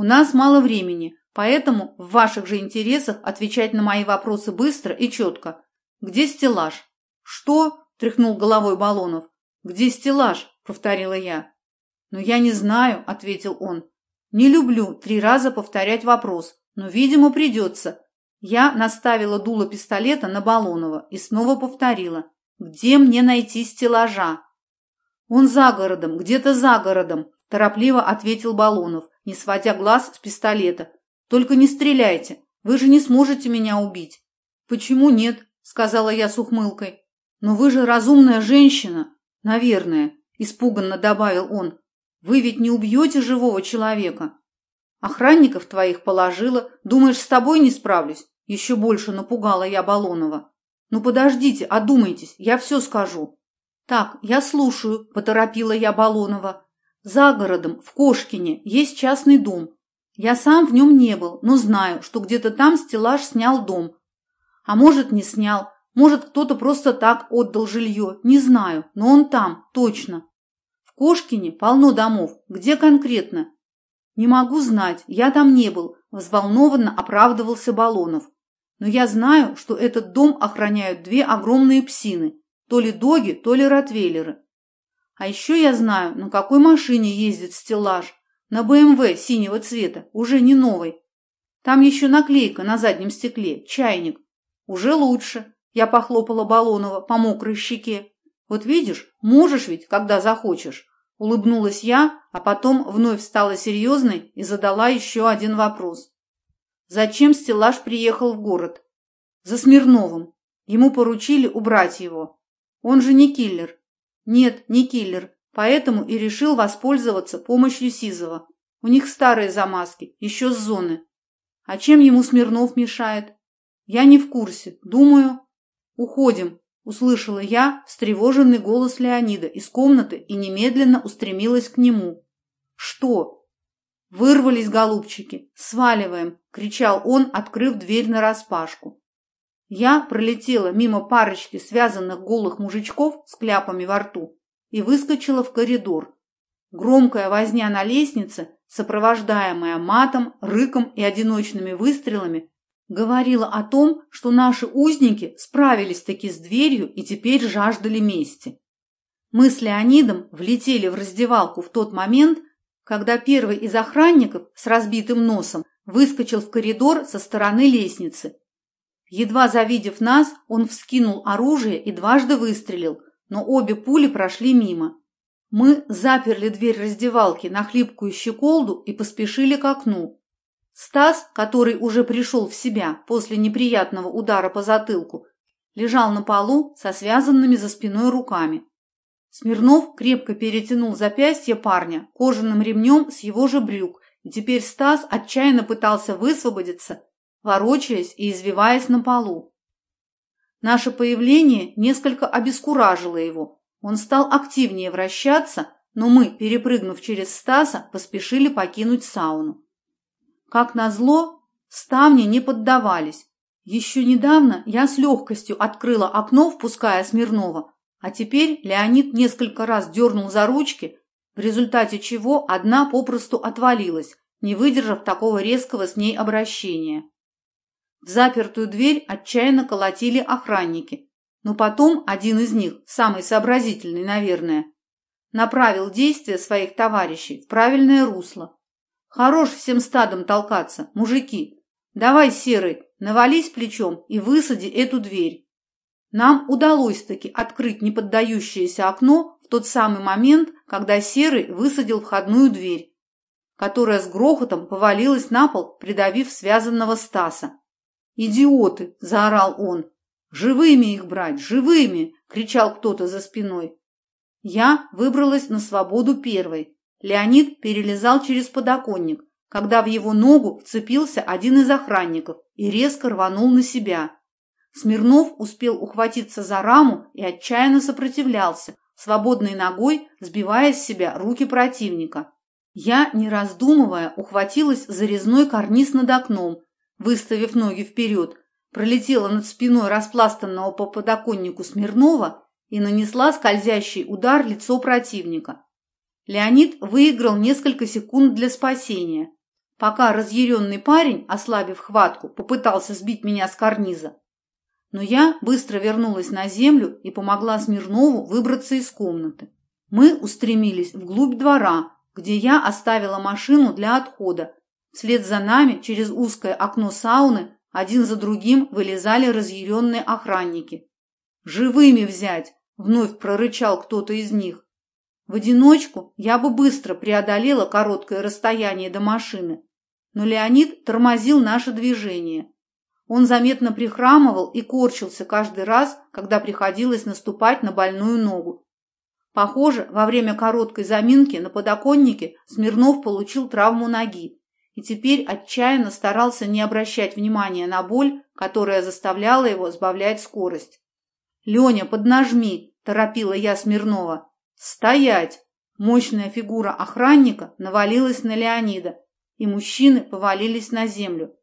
У нас мало времени, поэтому в ваших же интересах отвечать на мои вопросы быстро и четко. Где стеллаж? Что? тряхнул головой Балонов. Где стеллаж? повторила я. Но я не знаю, ответил он. Не люблю три раза повторять вопрос, но, видимо, придется. Я наставила дуло пистолета на Балонова и снова повторила. Где мне найти стеллажа? Он за городом, где-то за городом, торопливо ответил Балонов, не сводя глаз с пистолета. Только не стреляйте, вы же не сможете меня убить. Почему нет? сказала я с ухмылкой. Но вы же разумная женщина, наверное, испуганно добавил он. Вы ведь не убьете живого человека. Охранников твоих положила. Думаешь, с тобой не справлюсь? Еще больше напугала я Балонова. Ну подождите, одумайтесь, я все скажу. Так, я слушаю, поторопила я Балонова. За городом, в Кошкине, есть частный дом. Я сам в нем не был, но знаю, что где-то там стеллаж снял дом. А может, не снял, может, кто-то просто так отдал жилье, не знаю, но он там, точно. В Кошкине полно домов, где конкретно? Не могу знать, я там не был, взволнованно оправдывался Балонов. Но я знаю, что этот дом охраняют две огромные псины, то ли доги, то ли ротвейлеры. А еще я знаю, на какой машине ездит стеллаж. На БМВ синего цвета, уже не новой. Там еще наклейка на заднем стекле, чайник. Уже лучше. Я похлопала Балонова по мокрой щеке. Вот видишь, можешь ведь, когда захочешь. Улыбнулась я, а потом вновь стала серьезной и задала еще один вопрос. Зачем стеллаж приехал в город? За Смирновым. Ему поручили убрать его. Он же не киллер. Нет, не киллер, поэтому и решил воспользоваться помощью Сизова. У них старые замазки, еще с зоны. А чем ему Смирнов мешает? Я не в курсе. Думаю... Уходим, услышала я встревоженный голос Леонида из комнаты и немедленно устремилась к нему. Что? Вырвались голубчики. Сваливаем, кричал он, открыв дверь нараспашку. Я пролетела мимо парочки связанных голых мужичков с кляпами во рту и выскочила в коридор. Громкая возня на лестнице, сопровождаемая матом, рыком и одиночными выстрелами, говорила о том, что наши узники справились-таки с дверью и теперь жаждали мести. Мы с Леонидом влетели в раздевалку в тот момент, когда первый из охранников с разбитым носом выскочил в коридор со стороны лестницы Едва завидев нас, он вскинул оружие и дважды выстрелил, но обе пули прошли мимо. Мы заперли дверь раздевалки на хлипкую щеколду и поспешили к окну. Стас, который уже пришел в себя после неприятного удара по затылку, лежал на полу со связанными за спиной руками. Смирнов крепко перетянул запястье парня кожаным ремнем с его же брюк, и теперь Стас отчаянно пытался высвободиться, ворочаясь и извиваясь на полу. Наше появление несколько обескуражило его. Он стал активнее вращаться, но мы, перепрыгнув через Стаса, поспешили покинуть сауну. Как назло, ставни не поддавались. Еще недавно я с легкостью открыла окно, впуская Смирнова, а теперь Леонид несколько раз дернул за ручки, в результате чего одна попросту отвалилась, не выдержав такого резкого с ней обращения. В запертую дверь отчаянно колотили охранники, но потом один из них, самый сообразительный, наверное, направил действия своих товарищей в правильное русло. Хорош всем стадом толкаться, мужики. Давай, Серый, навались плечом и высади эту дверь. Нам удалось-таки открыть неподдающееся окно в тот самый момент, когда Серый высадил входную дверь, которая с грохотом повалилась на пол, придавив связанного Стаса. «Идиоты!» – заорал он. «Живыми их брать, живыми!» – кричал кто-то за спиной. Я выбралась на свободу первой. Леонид перелезал через подоконник, когда в его ногу вцепился один из охранников и резко рванул на себя. Смирнов успел ухватиться за раму и отчаянно сопротивлялся, свободной ногой сбивая с себя руки противника. Я, не раздумывая, ухватилась за резной карниз над окном выставив ноги вперед, пролетела над спиной распластанного по подоконнику Смирнова и нанесла скользящий удар лицо противника. Леонид выиграл несколько секунд для спасения. пока разъяренный парень, ослабив хватку, попытался сбить меня с карниза. Но я быстро вернулась на землю и помогла Смирнову выбраться из комнаты. Мы устремились вглубь двора, где я оставила машину для отхода. Вслед за нами через узкое окно сауны один за другим вылезали разъяренные охранники. «Живыми взять!» – вновь прорычал кто-то из них. В одиночку я бы быстро преодолела короткое расстояние до машины, но Леонид тормозил наше движение. Он заметно прихрамывал и корчился каждый раз, когда приходилось наступать на больную ногу. Похоже, во время короткой заминки на подоконнике Смирнов получил травму ноги и теперь отчаянно старался не обращать внимания на боль, которая заставляла его сбавлять скорость. «Леня, поднажми!» – торопила я Смирнова. «Стоять!» Мощная фигура охранника навалилась на Леонида, и мужчины повалились на землю.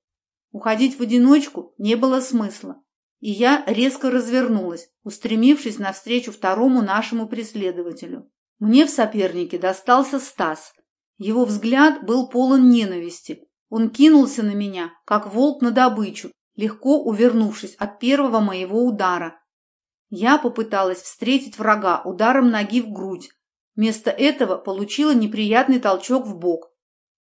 Уходить в одиночку не было смысла, и я резко развернулась, устремившись навстречу второму нашему преследователю. Мне в сопернике достался Стас. Его взгляд был полон ненависти. Он кинулся на меня, как волк на добычу, легко увернувшись от первого моего удара. Я попыталась встретить врага ударом ноги в грудь. Вместо этого получила неприятный толчок в бок.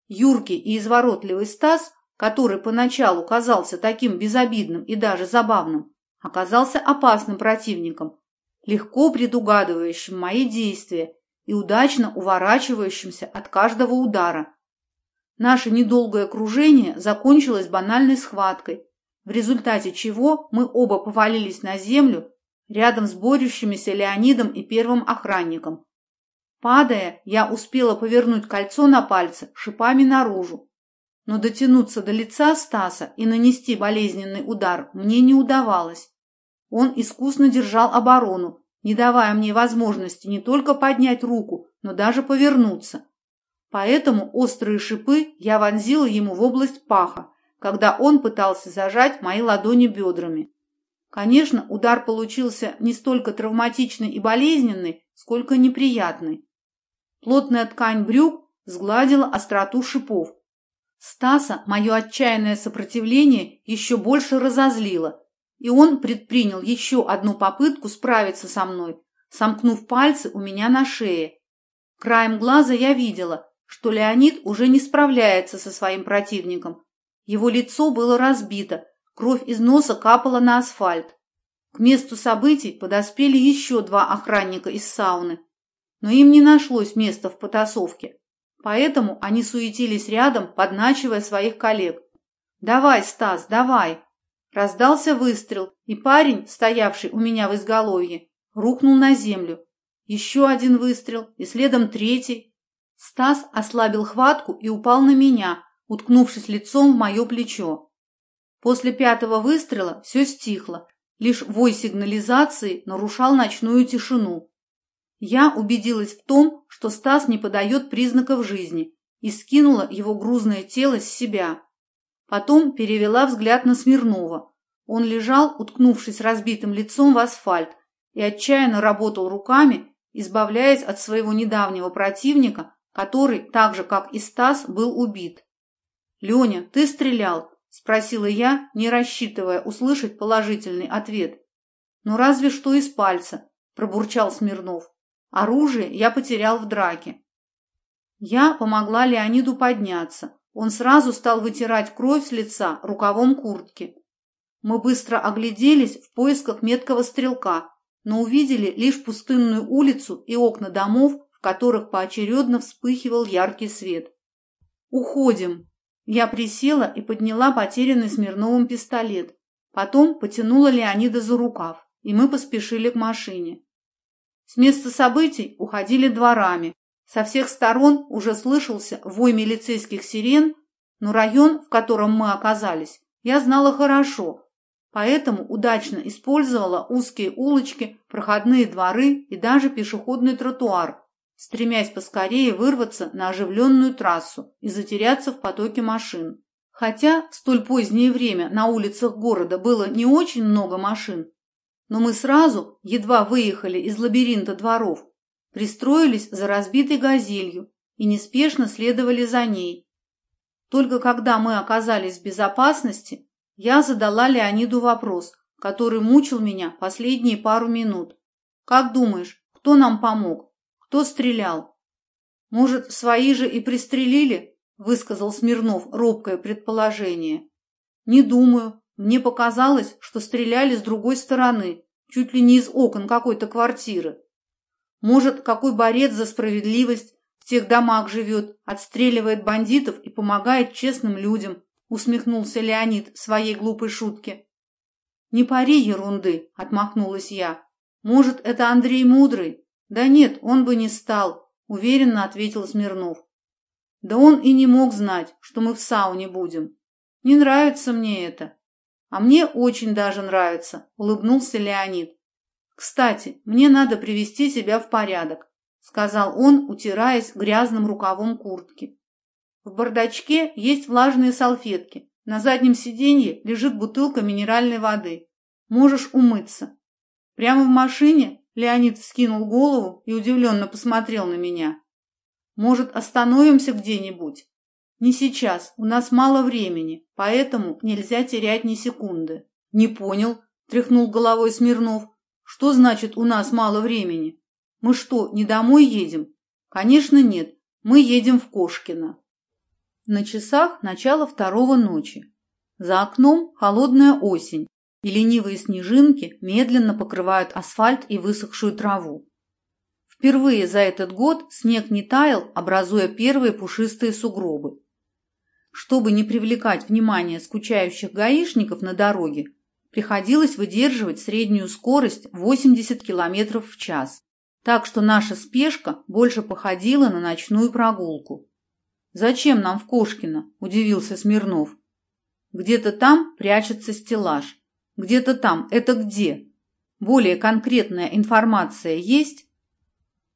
Юркий и изворотливый Стас, который поначалу казался таким безобидным и даже забавным, оказался опасным противником, легко предугадывающим мои действия и удачно уворачивающимся от каждого удара. Наше недолгое кружение закончилось банальной схваткой, в результате чего мы оба повалились на землю рядом с борющимися Леонидом и первым охранником. Падая, я успела повернуть кольцо на пальце шипами наружу. Но дотянуться до лица Стаса и нанести болезненный удар мне не удавалось. Он искусно держал оборону, не давая мне возможности не только поднять руку, но даже повернуться. Поэтому острые шипы я вонзила ему в область паха, когда он пытался зажать мои ладони бедрами. Конечно, удар получился не столько травматичный и болезненный, сколько неприятный. Плотная ткань брюк сгладила остроту шипов. Стаса мое отчаянное сопротивление еще больше разозлило, и он предпринял еще одну попытку справиться со мной, сомкнув пальцы у меня на шее. Краем глаза я видела, что Леонид уже не справляется со своим противником. Его лицо было разбито, Кровь из носа капала на асфальт. К месту событий подоспели еще два охранника из сауны, но им не нашлось места в потасовке, поэтому они суетились рядом, подначивая своих коллег. «Давай, Стас, давай!» Раздался выстрел, и парень, стоявший у меня в изголовье, рухнул на землю. Еще один выстрел, и следом третий. Стас ослабил хватку и упал на меня, уткнувшись лицом в мое плечо. После пятого выстрела все стихло, лишь вой сигнализации нарушал ночную тишину. Я убедилась в том, что Стас не подает признаков жизни, и скинула его грузное тело с себя. Потом перевела взгляд на Смирнова. Он лежал, уткнувшись разбитым лицом в асфальт, и отчаянно работал руками, избавляясь от своего недавнего противника, который, так же как и Стас, был убит. «Леня, ты стрелял. – спросила я, не рассчитывая услышать положительный ответ. «Ну разве что из пальца», – пробурчал Смирнов. «Оружие я потерял в драке». Я помогла Леониду подняться. Он сразу стал вытирать кровь с лица рукавом куртки. Мы быстро огляделись в поисках меткого стрелка, но увидели лишь пустынную улицу и окна домов, в которых поочередно вспыхивал яркий свет. «Уходим», я присела и подняла потерянный Смирновым пистолет. Потом потянула Леонида за рукав, и мы поспешили к машине. С места событий уходили дворами. Со всех сторон уже слышался вой милицейских сирен, но район, в котором мы оказались, я знала хорошо, поэтому удачно использовала узкие улочки, проходные дворы и даже пешеходный тротуар, стремясь поскорее вырваться на оживленную трассу и затеряться в потоке машин. Хотя в столь позднее время на улицах города было не очень много машин, но мы сразу, едва выехали из лабиринта дворов, пристроились за разбитой газелью и неспешно следовали за ней. Только когда мы оказались в безопасности, я задала Леониду вопрос, который мучил меня последние пару минут. «Как думаешь, кто нам помог? Кто стрелял?» «Может, свои же и пристрелили?» – высказал Смирнов робкое предположение. «Не думаю. Мне показалось, что стреляли с другой стороны, чуть ли не из окон какой-то квартиры. Может, какой борец за справедливость в тех домах живет, отстреливает бандитов и помогает честным людям, усмехнулся Леонид своей глупой шутке. Не пари ерунды, отмахнулась я. Может, это Андрей Мудрый? Да нет, он бы не стал, уверенно ответил Смирнов. Да он и не мог знать, что мы в сауне будем. Не нравится мне это. А мне очень даже нравится, улыбнулся Леонид. Кстати, мне надо привести себя в порядок сказал он, утираясь грязным рукавом куртки. В бардачке есть влажные салфетки. На заднем сиденье лежит бутылка минеральной воды. Можешь умыться. Прямо в машине Леонид вскинул голову и удивленно посмотрел на меня. Может, остановимся где-нибудь? Не сейчас, у нас мало времени, поэтому нельзя терять ни секунды. Не понял, тряхнул головой Смирнов. Что значит у нас мало времени? Мы что, не домой едем? Конечно, нет. Мы едем в Кошкино. На часах начало второго ночи. За окном холодная осень, и ленивые снежинки медленно покрывают асфальт и высохшую траву. Впервые за этот год снег не таял, образуя первые пушистые сугробы. Чтобы не привлекать внимание скучающих гаишников на дороге, приходилось выдерживать среднюю скорость 80 км в час так что наша спешка больше походила на ночную прогулку. «Зачем нам в Кошкино?» – удивился Смирнов. «Где-то там прячется стеллаж. Где-то там. Это где? Более конкретная информация есть?»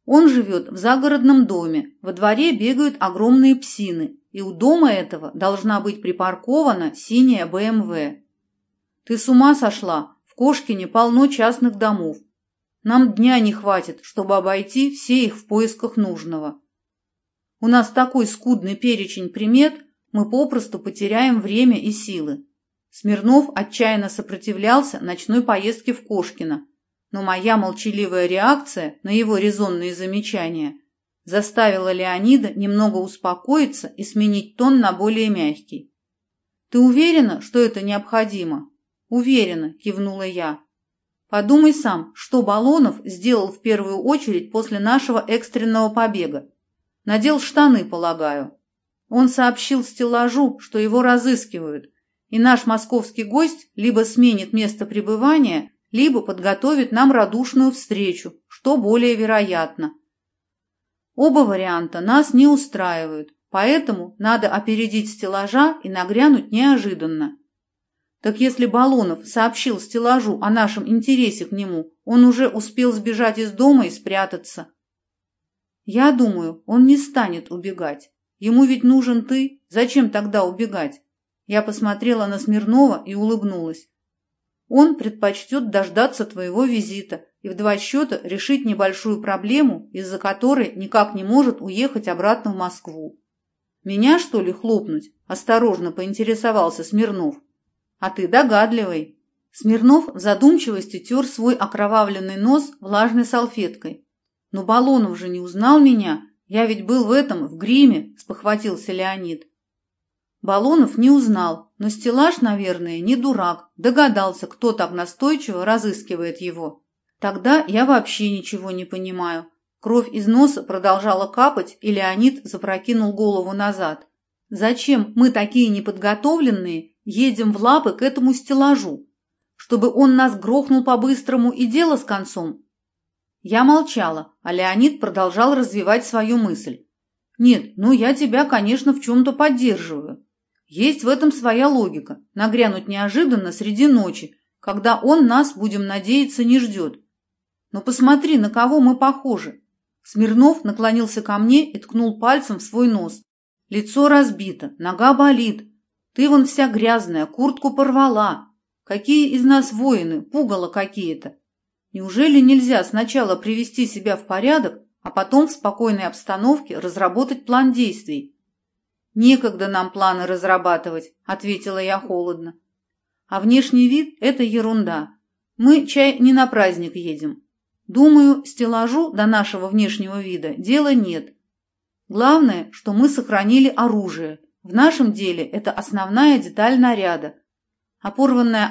Он живет в загородном доме, во дворе бегают огромные псины, и у дома этого должна быть припаркована синяя БМВ. «Ты с ума сошла? В Кошкине полно частных домов. Нам дня не хватит, чтобы обойти все их в поисках нужного. У нас такой скудный перечень примет, мы попросту потеряем время и силы. Смирнов отчаянно сопротивлялся ночной поездке в Кошкино, но моя молчаливая реакция на его резонные замечания заставила Леонида немного успокоиться и сменить тон на более мягкий. «Ты уверена, что это необходимо?» «Уверена», – кивнула я. Подумай сам, что Балонов сделал в первую очередь после нашего экстренного побега. Надел штаны, полагаю. Он сообщил стеллажу, что его разыскивают, и наш московский гость либо сменит место пребывания, либо подготовит нам радушную встречу, что более вероятно. Оба варианта нас не устраивают, поэтому надо опередить стеллажа и нагрянуть неожиданно. Так если Балонов сообщил стеллажу о нашем интересе к нему, он уже успел сбежать из дома и спрятаться. Я думаю, он не станет убегать. Ему ведь нужен ты. Зачем тогда убегать? Я посмотрела на Смирнова и улыбнулась. Он предпочтет дождаться твоего визита и в два счета решить небольшую проблему, из-за которой никак не может уехать обратно в Москву. Меня, что ли, хлопнуть? Осторожно поинтересовался Смирнов. А ты догадливый. Смирнов в задумчивости тер свой окровавленный нос влажной салфеткой. Но Балонов же не узнал меня. Я ведь был в этом, в гриме, спохватился Леонид. Балонов не узнал, но стеллаж, наверное, не дурак, догадался, кто так настойчиво разыскивает его. Тогда я вообще ничего не понимаю. Кровь из носа продолжала капать, и Леонид запрокинул голову назад. Зачем мы такие неподготовленные Едем в лапы к этому стеллажу, чтобы он нас грохнул по-быстрому и дело с концом. Я молчала, а Леонид продолжал развивать свою мысль. Нет, ну я тебя, конечно, в чем-то поддерживаю. Есть в этом своя логика. Нагрянуть неожиданно среди ночи, когда он нас, будем надеяться, не ждет. Но посмотри, на кого мы похожи. Смирнов наклонился ко мне и ткнул пальцем в свой нос. Лицо разбито, нога болит, ты вон вся грязная, куртку порвала. Какие из нас воины, пугало какие-то. Неужели нельзя сначала привести себя в порядок, а потом в спокойной обстановке разработать план действий? Некогда нам планы разрабатывать, ответила я холодно. А внешний вид – это ерунда. Мы, чай, не на праздник едем. Думаю, стеллажу до нашего внешнего вида дела нет. Главное, что мы сохранили оружие. В нашем деле это основная деталь наряда. А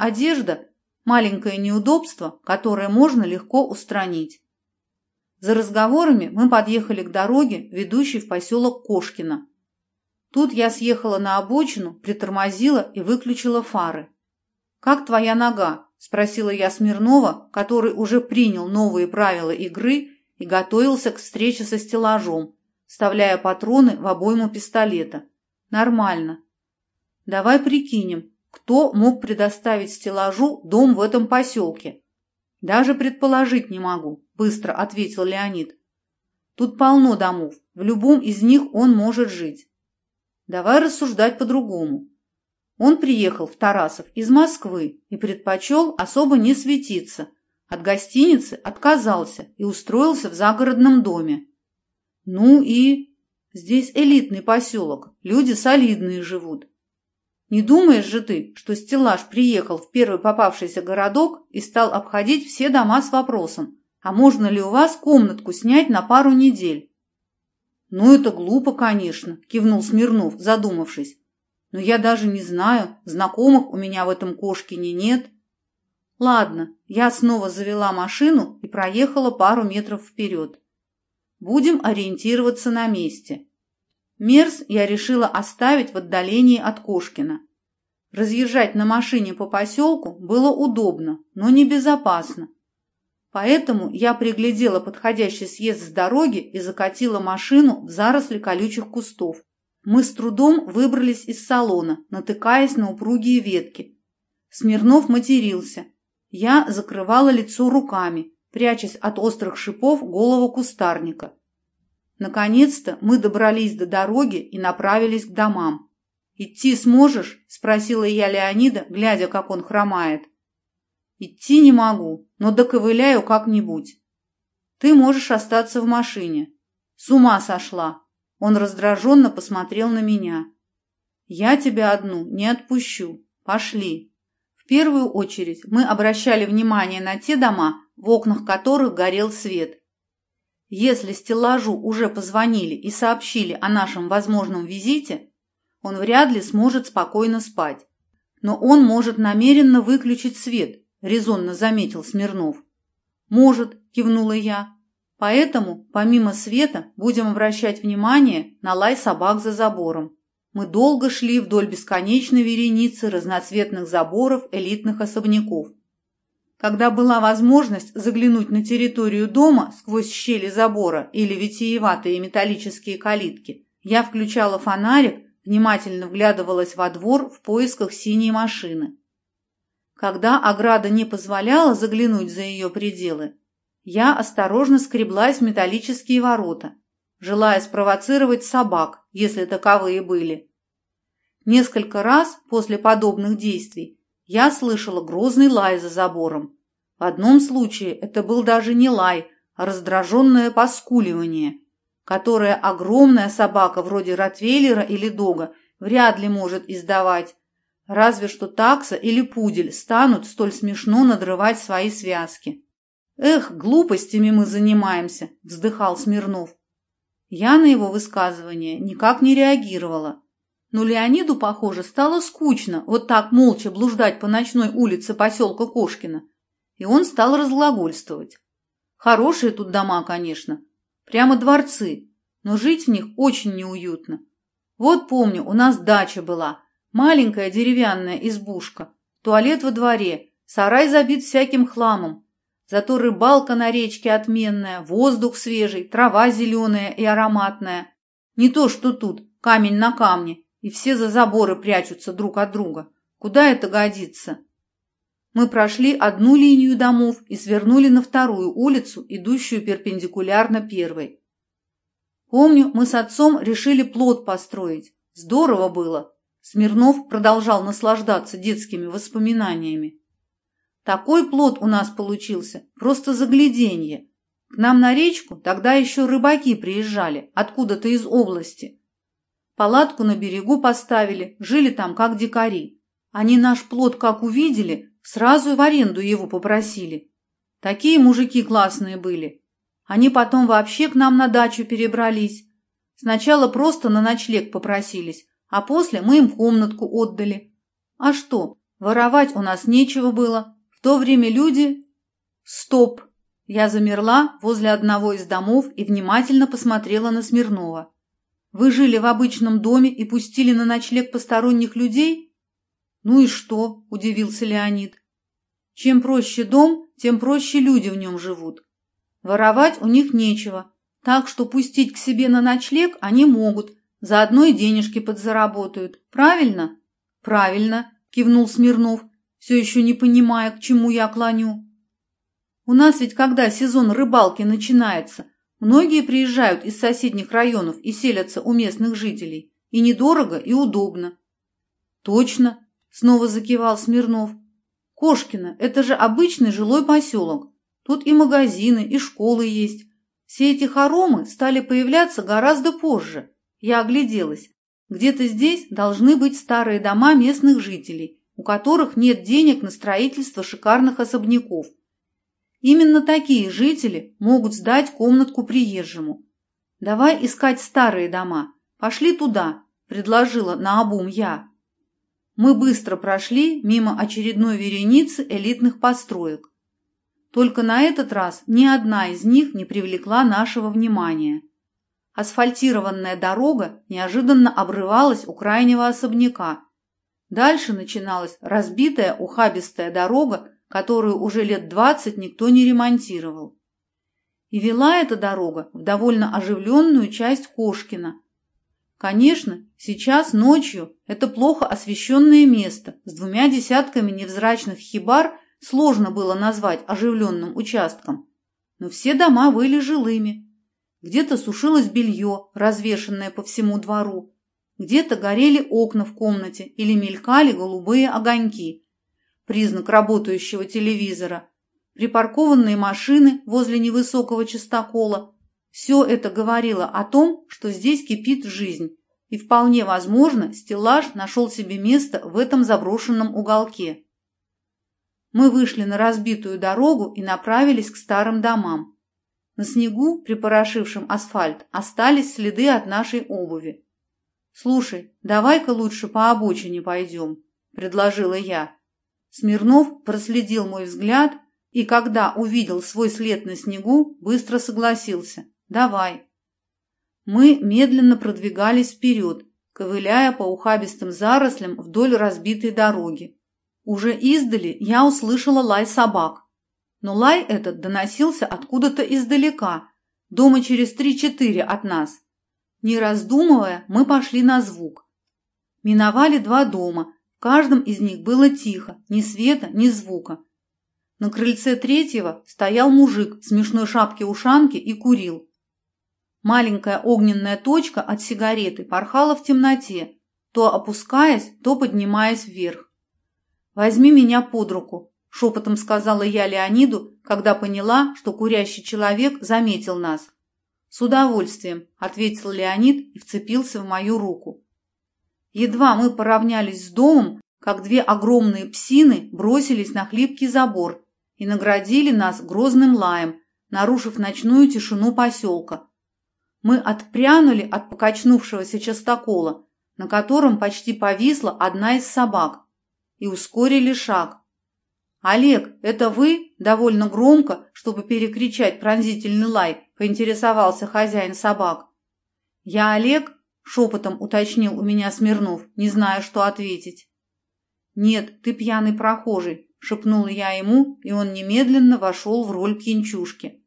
одежда – маленькое неудобство, которое можно легко устранить. За разговорами мы подъехали к дороге, ведущей в поселок Кошкино. Тут я съехала на обочину, притормозила и выключила фары. «Как твоя нога?» – спросила я Смирнова, который уже принял новые правила игры и готовился к встрече со стеллажом, вставляя патроны в обойму пистолета. «Нормально. Давай прикинем, кто мог предоставить стеллажу дом в этом поселке?» «Даже предположить не могу», – быстро ответил Леонид. «Тут полно домов, в любом из них он может жить. Давай рассуждать по-другому. Он приехал в Тарасов из Москвы и предпочел особо не светиться. От гостиницы отказался и устроился в загородном доме. Ну и... Здесь элитный поселок, люди солидные живут. Не думаешь же ты, что стеллаж приехал в первый попавшийся городок и стал обходить все дома с вопросом, а можно ли у вас комнатку снять на пару недель? Ну, это глупо, конечно, кивнул Смирнов, задумавшись. Но я даже не знаю, знакомых у меня в этом Кошкине нет. Ладно, я снова завела машину и проехала пару метров вперед. Будем ориентироваться на месте. Мерз я решила оставить в отдалении от Кошкина. Разъезжать на машине по поселку было удобно, но небезопасно. Поэтому я приглядела подходящий съезд с дороги и закатила машину в заросли колючих кустов. Мы с трудом выбрались из салона, натыкаясь на упругие ветки. Смирнов матерился. Я закрывала лицо руками, прячась от острых шипов голову кустарника. Наконец-то мы добрались до дороги и направились к домам. «Идти сможешь?» – спросила я Леонида, глядя, как он хромает. «Идти не могу, но доковыляю как-нибудь. Ты можешь остаться в машине. С ума сошла!» Он раздраженно посмотрел на меня. «Я тебя одну не отпущу. Пошли». В первую очередь мы обращали внимание на те дома, в окнах которых горел свет. Если стеллажу уже позвонили и сообщили о нашем возможном визите, он вряд ли сможет спокойно спать. Но он может намеренно выключить свет, резонно заметил Смирнов. Может, кивнула я. Поэтому, помимо света, будем обращать внимание на лай собак за забором. Мы долго шли вдоль бесконечной вереницы разноцветных заборов элитных особняков. Когда была возможность заглянуть на территорию дома сквозь щели забора или витиеватые металлические калитки, я включала фонарик, внимательно вглядывалась во двор в поисках синей машины. Когда ограда не позволяла заглянуть за ее пределы, я осторожно скреблась в металлические ворота, желая спровоцировать собак, если таковые были. Несколько раз после подобных действий я слышала грозный лай за забором. В одном случае это был даже не лай, а раздраженное поскуливание, которое огромная собака вроде ротвейлера или дога вряд ли может издавать, разве что такса или пудель станут столь смешно надрывать свои связки. «Эх, глупостями мы занимаемся», – вздыхал Смирнов. Я на его высказывание никак не реагировала. Но Леониду, похоже, стало скучно вот так молча блуждать по ночной улице поселка Кошкина. И он стал разглагольствовать. Хорошие тут дома, конечно. Прямо дворцы. Но жить в них очень неуютно. Вот помню, у нас дача была. Маленькая деревянная избушка. Туалет во дворе. Сарай забит всяким хламом. Зато рыбалка на речке отменная, воздух свежий, трава зеленая и ароматная. Не то, что тут, камень на камне, и все за заборы прячутся друг от друга. Куда это годится? Мы прошли одну линию домов и свернули на вторую улицу, идущую перпендикулярно первой. Помню, мы с отцом решили плод построить. Здорово было. Смирнов продолжал наслаждаться детскими воспоминаниями. Такой плод у нас получился, просто загляденье. К нам на речку тогда еще рыбаки приезжали, откуда-то из области. Палатку на берегу поставили, жили там как дикари. Они наш плод как увидели, сразу в аренду его попросили. Такие мужики классные были. Они потом вообще к нам на дачу перебрались. Сначала просто на ночлег попросились, а после мы им комнатку отдали. А что, воровать у нас нечего было. В то время люди... Стоп! Я замерла возле одного из домов и внимательно посмотрела на Смирнова. Вы жили в обычном доме и пустили на ночлег посторонних людей? Ну и что? Удивился Леонид. Чем проще дом, тем проще люди в нем живут. Воровать у них нечего, так что пустить к себе на ночлег они могут, заодно и денежки подзаработают. Правильно? Правильно, кивнул Смирнов, все еще не понимая, к чему я клоню. У нас ведь когда сезон рыбалки начинается, многие приезжают из соседних районов и селятся у местных жителей. И недорого, и удобно. Точно, снова закивал Смирнов. Кошкино – это же обычный жилой поселок. Тут и магазины, и школы есть. Все эти хоромы стали появляться гораздо позже. Я огляделась. Где-то здесь должны быть старые дома местных жителей, у которых нет денег на строительство шикарных особняков – Именно такие жители могут сдать комнатку приезжему. Давай искать старые дома. Пошли туда, предложила наобум я. Мы быстро прошли мимо очередной вереницы элитных построек. Только на этот раз ни одна из них не привлекла нашего внимания. Асфальтированная дорога неожиданно обрывалась у крайнего особняка. Дальше начиналась разбитая ухабистая дорога которую уже лет двадцать никто не ремонтировал. И вела эта дорога в довольно оживленную часть Кошкина. Конечно, сейчас ночью это плохо освещенное место с двумя десятками невзрачных хибар сложно было назвать оживленным участком, но все дома были жилыми. Где-то сушилось белье, развешенное по всему двору, где-то горели окна в комнате или мелькали голубые огоньки – признак работающего телевизора, припаркованные машины возле невысокого частокола. Все это говорило о том, что здесь кипит жизнь, и вполне возможно, стеллаж нашел себе место в этом заброшенном уголке. Мы вышли на разбитую дорогу и направились к старым домам. На снегу, припорошившем асфальт, остались следы от нашей обуви. «Слушай, давай-ка лучше по обочине пойдем», — предложила я. Смирнов проследил мой взгляд и, когда увидел свой след на снегу, быстро согласился. «Давай». Мы медленно продвигались вперед, ковыляя по ухабистым зарослям вдоль разбитой дороги. Уже издали я услышала лай собак. Но лай этот доносился откуда-то издалека, дома через три-четыре от нас. Не раздумывая, мы пошли на звук. Миновали два дома, каждом из них было тихо, ни света, ни звука. На крыльце третьего стоял мужик в смешной шапке-ушанке и курил. Маленькая огненная точка от сигареты порхала в темноте, то опускаясь, то поднимаясь вверх. «Возьми меня под руку», – шепотом сказала я Леониду, когда поняла, что курящий человек заметил нас. «С удовольствием», – ответил Леонид и вцепился в мою руку. Едва мы поравнялись с домом, как две огромные псины бросились на хлипкий забор и наградили нас грозным лаем, нарушив ночную тишину поселка. Мы отпрянули от покачнувшегося частокола, на котором почти повисла одна из собак, и ускорили шаг. «Олег, это вы?» – довольно громко, чтобы перекричать пронзительный лай, поинтересовался хозяин собак. «Я Олег?» Шепотом уточнил у меня Смирнов, не зная, что ответить. «Нет, ты пьяный прохожий», — шепнула я ему, и он немедленно вошел в роль пьянчушки.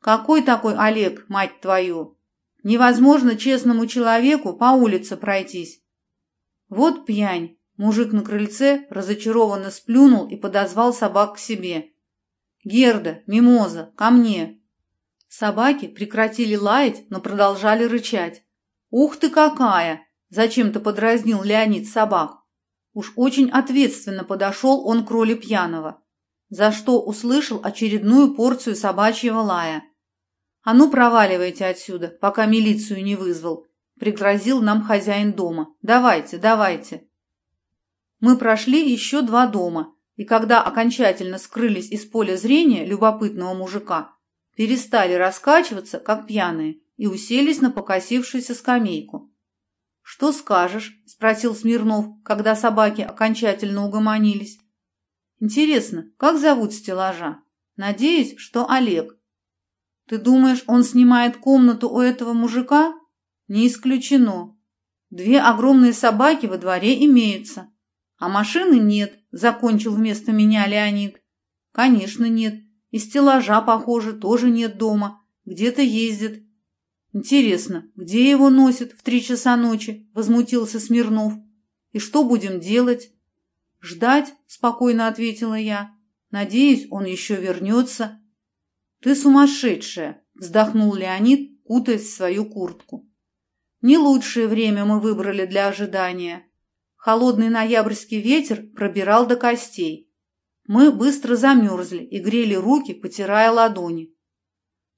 «Какой такой Олег, мать твою? Невозможно честному человеку по улице пройтись». «Вот пьянь!» — мужик на крыльце разочарованно сплюнул и подозвал собак к себе. «Герда, Мимоза, ко мне!» Собаки прекратили лаять, но продолжали рычать. «Ух ты какая!» – зачем-то подразнил Леонид собак. Уж очень ответственно подошел он к роли пьяного, за что услышал очередную порцию собачьего лая. «А ну, проваливайте отсюда, пока милицию не вызвал!» – пригрозил нам хозяин дома. «Давайте, давайте». Мы прошли еще два дома, и когда окончательно скрылись из поля зрения любопытного мужика, перестали раскачиваться, как пьяные, и уселись на покосившуюся скамейку. «Что скажешь?» – спросил Смирнов, когда собаки окончательно угомонились. «Интересно, как зовут стеллажа? Надеюсь, что Олег». «Ты думаешь, он снимает комнату у этого мужика?» «Не исключено. Две огромные собаки во дворе имеются. А машины нет», – закончил вместо меня Леонид. «Конечно нет. И стеллажа, похоже, тоже нет дома. Где-то ездит. Интересно, где его носят в три часа ночи? Возмутился Смирнов. И что будем делать? Ждать, спокойно ответила я. Надеюсь, он еще вернется. Ты сумасшедшая, вздохнул Леонид, кутаясь в свою куртку. Не лучшее время мы выбрали для ожидания. Холодный ноябрьский ветер пробирал до костей. Мы быстро замерзли и грели руки, потирая ладони.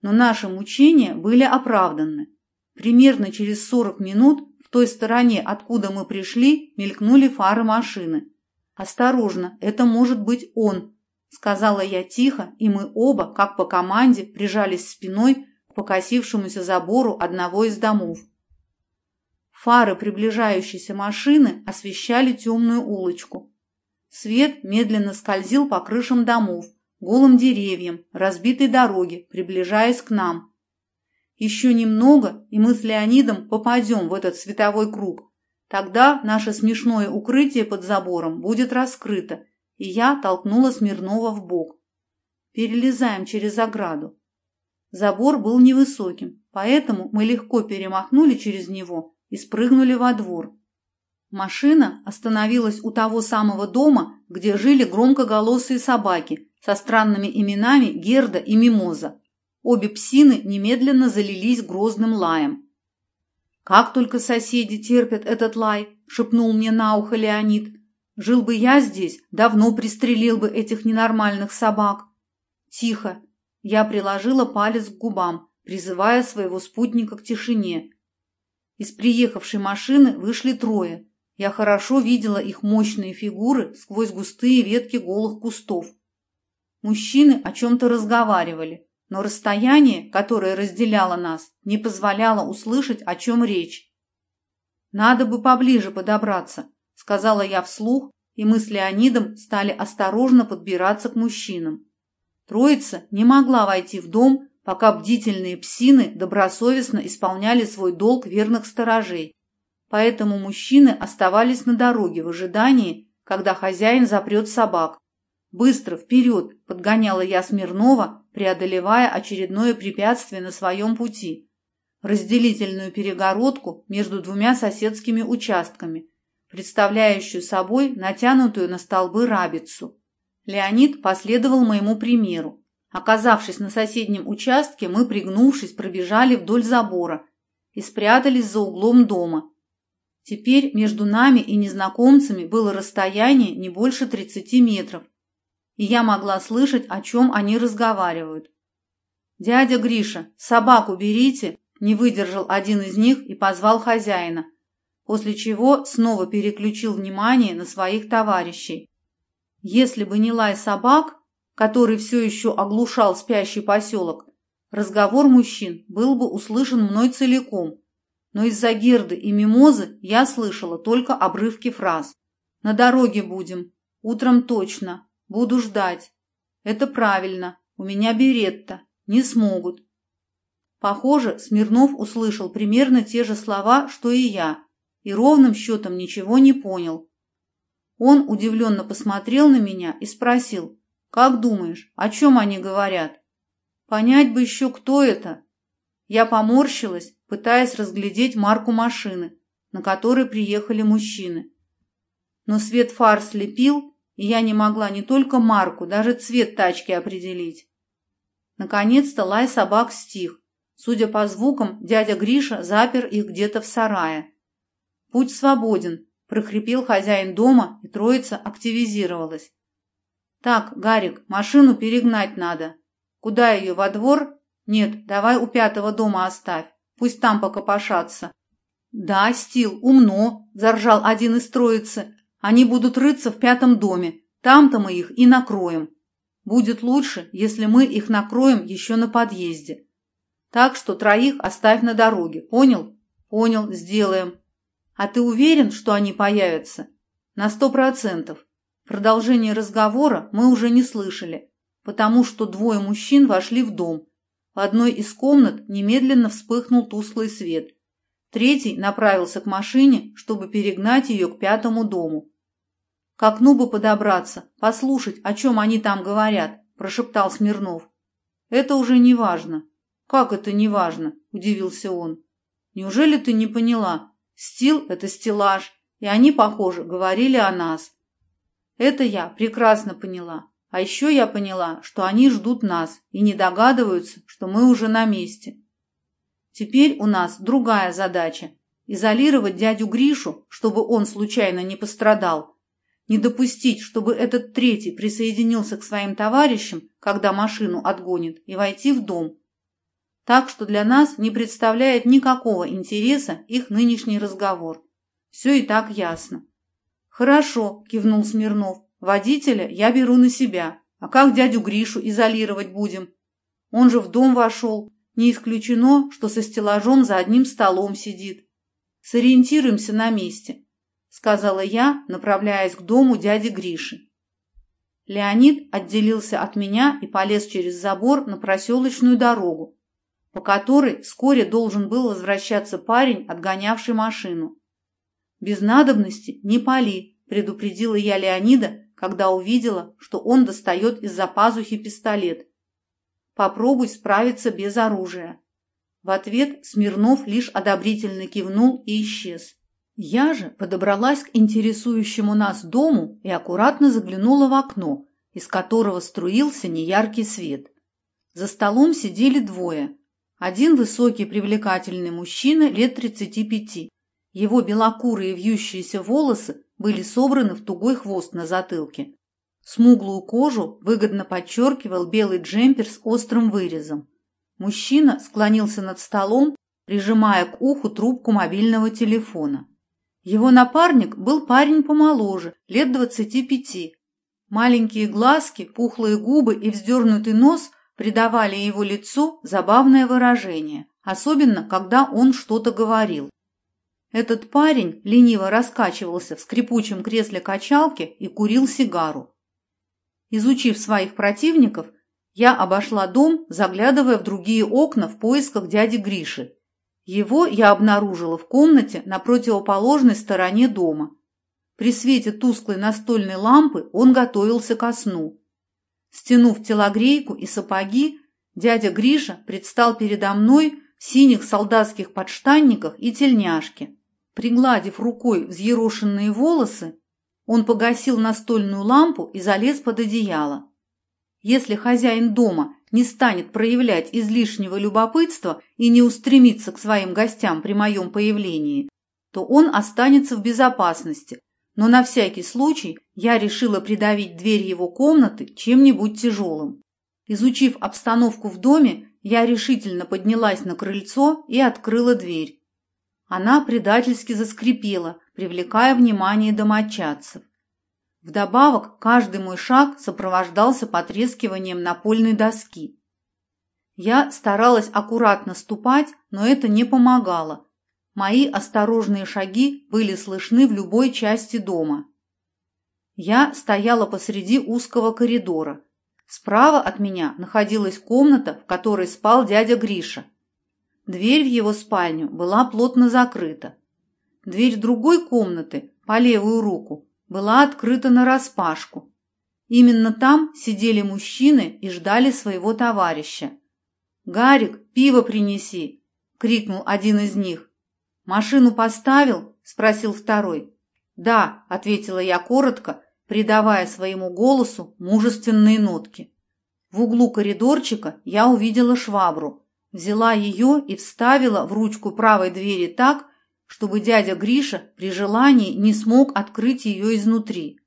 Но наши мучения были оправданы. Примерно через сорок минут в той стороне, откуда мы пришли, мелькнули фары машины. «Осторожно, это может быть он», — сказала я тихо, и мы оба, как по команде, прижались спиной к покосившемуся забору одного из домов. Фары приближающейся машины освещали темную улочку. Свет медленно скользил по крышам домов, голым деревьям, разбитой дороге, приближаясь к нам. Еще немного, и мы с Леонидом попадем в этот световой круг. Тогда наше смешное укрытие под забором будет раскрыто, и я толкнула Смирнова в бок. Перелезаем через ограду. Забор был невысоким, поэтому мы легко перемахнули через него и спрыгнули во двор. Машина остановилась у того самого дома, где жили громкоголосые собаки со странными именами Герда и Мимоза. Обе псины немедленно залились грозным лаем. «Как только соседи терпят этот лай!» – шепнул мне на ухо Леонид. «Жил бы я здесь, давно пристрелил бы этих ненормальных собак». «Тихо!» – я приложила палец к губам, призывая своего спутника к тишине. Из приехавшей машины вышли трое – я хорошо видела их мощные фигуры сквозь густые ветки голых кустов. Мужчины о чем-то разговаривали, но расстояние, которое разделяло нас, не позволяло услышать, о чем речь. «Надо бы поближе подобраться», — сказала я вслух, и мы с Леонидом стали осторожно подбираться к мужчинам. Троица не могла войти в дом, пока бдительные псины добросовестно исполняли свой долг верных сторожей поэтому мужчины оставались на дороге в ожидании, когда хозяин запрет собак. «Быстро, вперед!» – подгоняла я Смирнова, преодолевая очередное препятствие на своем пути. Разделительную перегородку между двумя соседскими участками, представляющую собой натянутую на столбы рабицу. Леонид последовал моему примеру. Оказавшись на соседнем участке, мы, пригнувшись, пробежали вдоль забора и спрятались за углом дома, Теперь между нами и незнакомцами было расстояние не больше 30 метров, и я могла слышать, о чем они разговаривают. «Дядя Гриша, собаку берите!» – не выдержал один из них и позвал хозяина, после чего снова переключил внимание на своих товарищей. Если бы не лай собак, который все еще оглушал спящий поселок, разговор мужчин был бы услышан мной целиком – но из-за Герды и Мимозы я слышала только обрывки фраз. «На дороге будем. Утром точно. Буду ждать. Это правильно. У меня беретта. Не смогут». Похоже, Смирнов услышал примерно те же слова, что и я, и ровным счетом ничего не понял. Он удивленно посмотрел на меня и спросил, «Как думаешь, о чем они говорят?» «Понять бы еще, кто это». Я поморщилась пытаясь разглядеть марку машины, на которой приехали мужчины. Но свет фар слепил, и я не могла не только марку, даже цвет тачки определить. Наконец-то лай собак стих. Судя по звукам, дядя Гриша запер их где-то в сарае. «Путь свободен», – прохрипел хозяин дома, и троица активизировалась. «Так, Гарик, машину перегнать надо. Куда ее, во двор? Нет, давай у пятого дома оставь. Пусть там покопошатся. Да, Стил, умно, заржал один из троицы. Они будут рыться в пятом доме. Там-то мы их и накроем. Будет лучше, если мы их накроем еще на подъезде. Так что троих оставь на дороге. Понял? Понял, сделаем. А ты уверен, что они появятся? На сто процентов. Продолжение разговора мы уже не слышали, потому что двое мужчин вошли в дом. В одной из комнат немедленно вспыхнул тусклый свет. Третий направился к машине, чтобы перегнать ее к пятому дому. «К окну бы подобраться, послушать, о чем они там говорят», – прошептал Смирнов. «Это уже не важно». «Как это не важно?» – удивился он. «Неужели ты не поняла? Стил – это стеллаж, и они, похоже, говорили о нас. Это я прекрасно поняла. А еще я поняла, что они ждут нас и не догадываются, что мы уже на месте. Теперь у нас другая задача – изолировать дядю Гришу, чтобы он случайно не пострадал, не допустить, чтобы этот третий присоединился к своим товарищам, когда машину отгонит, и войти в дом. Так что для нас не представляет никакого интереса их нынешний разговор. Все и так ясно. «Хорошо», – кивнул Смирнов. «Водителя я беру на себя. А как дядю Гришу изолировать будем? Он же в дом вошел. Не исключено, что со стеллажом за одним столом сидит. Сориентируемся на месте», – сказала я, направляясь к дому дяди Гриши. Леонид отделился от меня и полез через забор на проселочную дорогу, по которой вскоре должен был возвращаться парень, отгонявший машину. «Без надобности не пали», – предупредила я Леонида, когда увидела, что он достает из-за пазухи пистолет. «Попробуй справиться без оружия». В ответ Смирнов лишь одобрительно кивнул и исчез. Я же подобралась к интересующему нас дому и аккуратно заглянула в окно, из которого струился неяркий свет. За столом сидели двое. Один высокий привлекательный мужчина лет тридцати пяти, его белокурые вьющиеся волосы были собраны в тугой хвост на затылке. Смуглую кожу выгодно подчеркивал белый джемпер с острым вырезом. Мужчина склонился над столом, прижимая к уху трубку мобильного телефона. Его напарник был парень помоложе, лет двадцати пяти. Маленькие глазки, пухлые губы и вздернутый нос придавали его лицу забавное выражение, особенно когда он что-то говорил. Этот парень лениво раскачивался в скрипучем кресле качалки и курил сигару. Изучив своих противников, я обошла дом, заглядывая в другие окна в поисках дяди Гриши. Его я обнаружила в комнате на противоположной стороне дома. При свете тусклой настольной лампы он готовился ко сну. Стянув телогрейку и сапоги, дядя Гриша предстал передо мной в синих солдатских подштанниках и тельняшке. Пригладив рукой взъерошенные волосы, он погасил настольную лампу и залез под одеяло. Если хозяин дома не станет проявлять излишнего любопытства и не устремится к своим гостям при моем появлении, то он останется в безопасности, но на всякий случай я решила придавить дверь его комнаты чем-нибудь тяжелым. Изучив обстановку в доме, я решительно поднялась на крыльцо и открыла дверь. Она предательски заскрипела, привлекая внимание домочадцев. Вдобавок, каждый мой шаг сопровождался потрескиванием напольной доски. Я старалась аккуратно ступать, но это не помогало. Мои осторожные шаги были слышны в любой части дома. Я стояла посреди узкого коридора. Справа от меня находилась комната, в которой спал дядя Гриша. Дверь в его спальню была плотно закрыта. Дверь другой комнаты, по левую руку, была открыта нараспашку. Именно там сидели мужчины и ждали своего товарища. «Гарик, пиво принеси!» — крикнул один из них. «Машину поставил?» — спросил второй. «Да», — ответила я коротко, придавая своему голосу мужественные нотки. В углу коридорчика я увидела швабру, Взяла ее и вставила в ручку правой двери так, чтобы дядя Гриша при желании не смог открыть ее изнутри.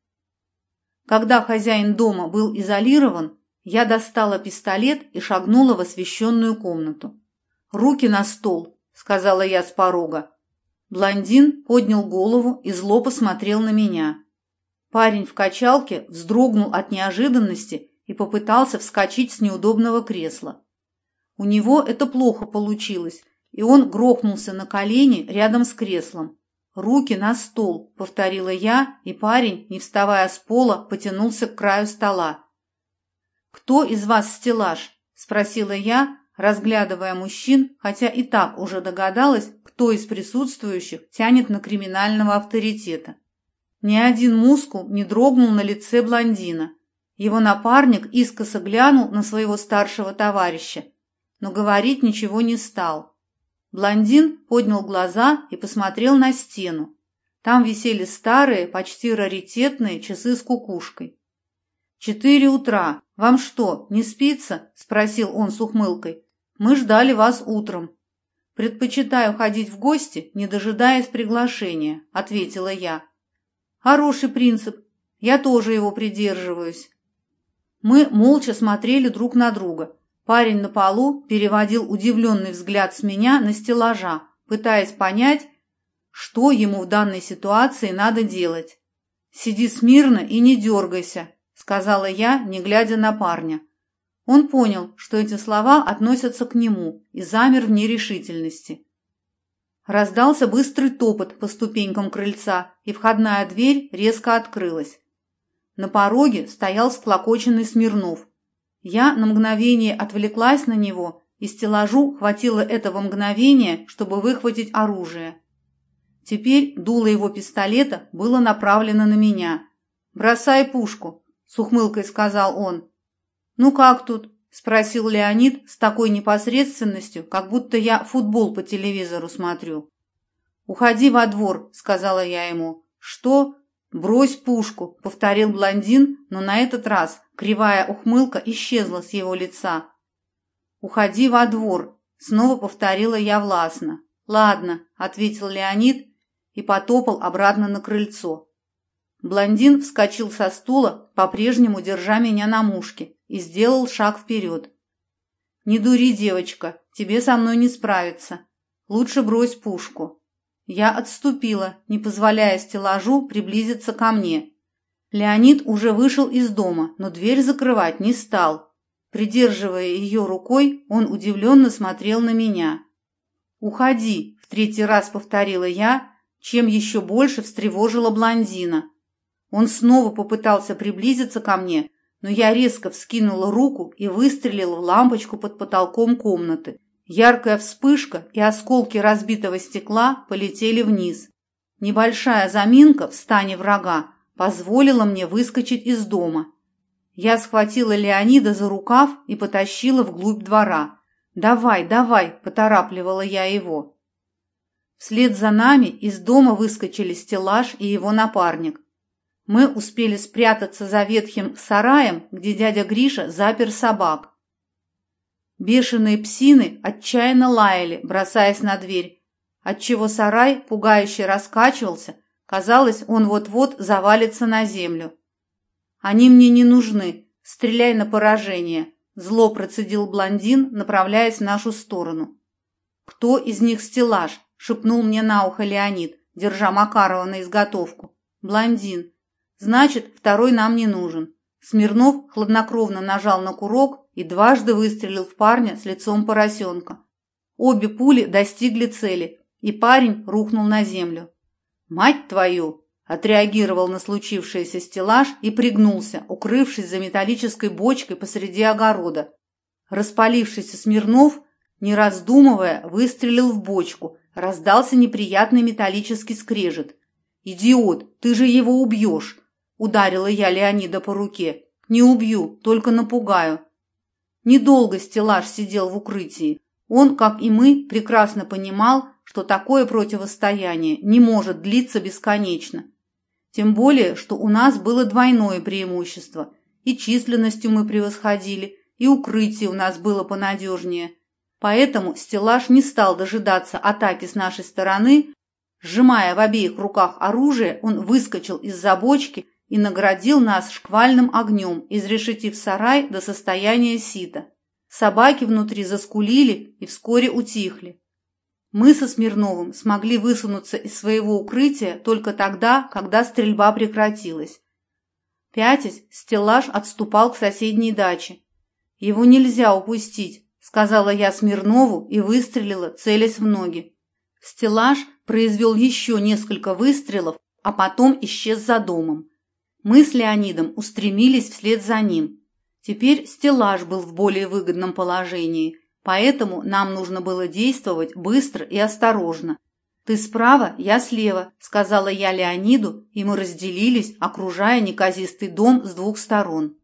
Когда хозяин дома был изолирован, я достала пистолет и шагнула в освещенную комнату. «Руки на стол», — сказала я с порога. Блондин поднял голову и зло посмотрел на меня. Парень в качалке вздрогнул от неожиданности и попытался вскочить с неудобного кресла. У него это плохо получилось, и он грохнулся на колени рядом с креслом. «Руки на стол», — повторила я, и парень, не вставая с пола, потянулся к краю стола. «Кто из вас стеллаж?» — спросила я, разглядывая мужчин, хотя и так уже догадалась, кто из присутствующих тянет на криминального авторитета. Ни один мускул не дрогнул на лице блондина. Его напарник искоса глянул на своего старшего товарища, но говорить ничего не стал. Блондин поднял глаза и посмотрел на стену. Там висели старые, почти раритетные часы с кукушкой. «Четыре утра. Вам что, не спится?» – спросил он с ухмылкой. «Мы ждали вас утром». «Предпочитаю ходить в гости, не дожидаясь приглашения», – ответила я. Хороший принцип. Я тоже его придерживаюсь. Мы молча смотрели друг на друга. Парень на полу переводил удивленный взгляд с меня на стеллажа, пытаясь понять, что ему в данной ситуации надо делать. «Сиди смирно и не дергайся», — сказала я, не глядя на парня. Он понял, что эти слова относятся к нему, и замер в нерешительности. Раздался быстрый топот по ступенькам крыльца, и входная дверь резко открылась. На пороге стоял склокоченный Смирнов. Я на мгновение отвлеклась на него, и стеллажу хватило этого мгновения, чтобы выхватить оружие. Теперь дуло его пистолета было направлено на меня. «Бросай пушку», — с ухмылкой сказал он. «Ну как тут?» – спросил Леонид с такой непосредственностью, как будто я футбол по телевизору смотрю. «Уходи во двор», – сказала я ему. «Что?» «Брось пушку», – повторил блондин, но на этот раз кривая ухмылка исчезла с его лица. «Уходи во двор», – снова повторила я властно. «Ладно», – ответил Леонид и потопал обратно на крыльцо. Блондин вскочил со стула, по-прежнему держа меня на мушке, и сделал шаг вперед. «Не дури, девочка, тебе со мной не справиться. Лучше брось пушку». Я отступила, не позволяя стеллажу приблизиться ко мне. Леонид уже вышел из дома, но дверь закрывать не стал. Придерживая ее рукой, он удивленно смотрел на меня. «Уходи», — в третий раз повторила я, чем еще больше встревожила блондина. Он снова попытался приблизиться ко мне, но я резко вскинула руку и выстрелила в лампочку под потолком комнаты. Яркая вспышка и осколки разбитого стекла полетели вниз. Небольшая заминка в стане врага позволила мне выскочить из дома. Я схватила Леонида за рукав и потащила вглубь двора. «Давай, давай!» – поторапливала я его. Вслед за нами из дома выскочили стеллаж и его напарник. Мы успели спрятаться за ветхим сараем, где дядя Гриша запер собак. Бешеные псины отчаянно лаяли, бросаясь на дверь, отчего сарай пугающе раскачивался, казалось, он вот-вот завалится на землю. «Они мне не нужны, стреляй на поражение», – зло процедил блондин, направляясь в нашу сторону. «Кто из них стеллаж?» – шепнул мне на ухо Леонид, держа Макарова на изготовку. «Блондин. Значит, второй нам не нужен. Смирнов хладнокровно нажал на курок и дважды выстрелил в парня с лицом поросенка. Обе пули достигли цели, и парень рухнул на землю. «Мать твою!» – отреагировал на случившееся стеллаж и пригнулся, укрывшись за металлической бочкой посреди огорода. Распалившийся Смирнов, не раздумывая, выстрелил в бочку. Раздался неприятный металлический скрежет. «Идиот, ты же его убьешь!» Ударила я Леонида по руке. Не убью, только напугаю. Недолго стеллаж сидел в укрытии. Он, как и мы, прекрасно понимал, что такое противостояние не может длиться бесконечно. Тем более, что у нас было двойное преимущество. И численностью мы превосходили, и укрытие у нас было понадежнее. Поэтому стеллаж не стал дожидаться атаки с нашей стороны. Сжимая в обеих руках оружие, он выскочил из-за бочки и наградил нас шквальным огнем, изрешетив сарай до состояния сита. Собаки внутри заскулили и вскоре утихли. Мы со Смирновым смогли высунуться из своего укрытия только тогда, когда стрельба прекратилась. Пятясь, стеллаж отступал к соседней даче. Его нельзя упустить, сказала я Смирнову и выстрелила, целясь в ноги. Стеллаж произвел еще несколько выстрелов, а потом исчез за домом. Мы с Леонидом устремились вслед за ним. Теперь стеллаж был в более выгодном положении, поэтому нам нужно было действовать быстро и осторожно. «Ты справа, я слева», – сказала я Леониду, и мы разделились, окружая неказистый дом с двух сторон.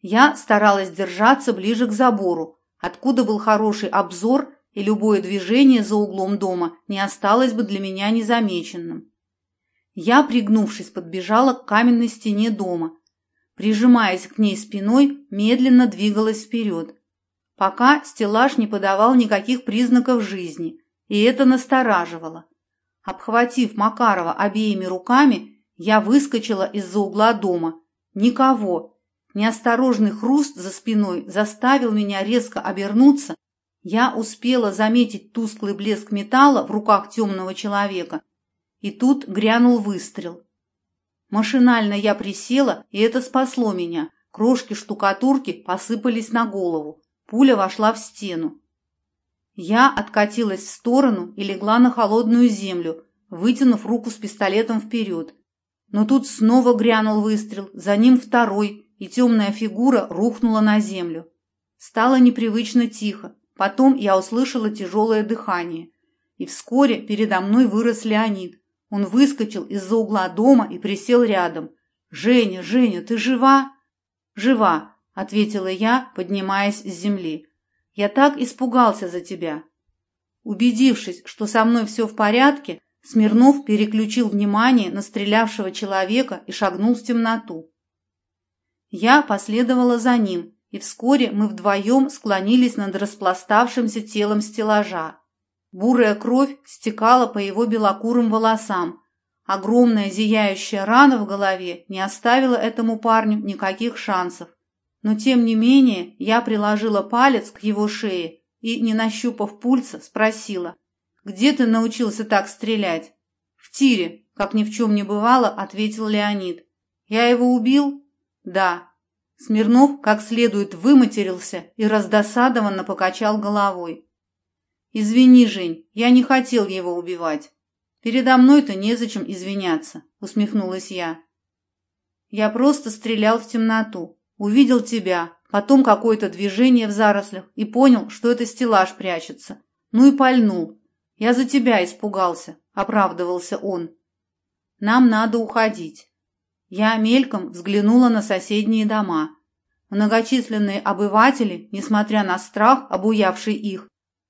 Я старалась держаться ближе к забору, откуда был хороший обзор, и любое движение за углом дома не осталось бы для меня незамеченным. Я, пригнувшись, подбежала к каменной стене дома. Прижимаясь к ней спиной, медленно двигалась вперед. Пока стеллаж не подавал никаких признаков жизни, и это настораживало. Обхватив Макарова обеими руками, я выскочила из-за угла дома. Никого. Неосторожный хруст за спиной заставил меня резко обернуться. Я успела заметить тусклый блеск металла в руках темного человека. И тут грянул выстрел. Машинально я присела, и это спасло меня. Крошки штукатурки посыпались на голову. Пуля вошла в стену. Я откатилась в сторону и легла на холодную землю, вытянув руку с пистолетом вперед. Но тут снова грянул выстрел, за ним второй, и темная фигура рухнула на землю. Стало непривычно тихо. Потом я услышала тяжелое дыхание. И вскоре передо мной вырос Леонид. Он выскочил из-за угла дома и присел рядом. «Женя, Женя, ты жива?» «Жива», — ответила я, поднимаясь с земли. Я так испугался за тебя. Убедившись, что со мной все в порядке, Смирнов переключил внимание на стрелявшего человека и шагнул в темноту. Я последовала за ним, и вскоре мы вдвоем склонились над распластавшимся телом стеллажа. Бурая кровь стекала по его белокурым волосам. Огромная зияющая рана в голове не оставила этому парню никаких шансов. Но тем не менее я приложила палец к его шее и, не нащупав пульса, спросила, «Где ты научился так стрелять?» «В тире», как ни в чем не бывало, ответил Леонид. «Я его убил?» «Да». Смирнов как следует выматерился и раздосадованно покачал головой. «Извини, Жень, я не хотел его убивать. Передо мной-то незачем извиняться», — усмехнулась я. «Я просто стрелял в темноту. Увидел тебя, потом какое-то движение в зарослях и понял, что это стеллаж прячется. Ну и пальнул. Я за тебя испугался, оправдывался он. Нам надо уходить. Я мельком взглянула на соседние дома. Многочисленные обыватели, несмотря на страх, обуявший их,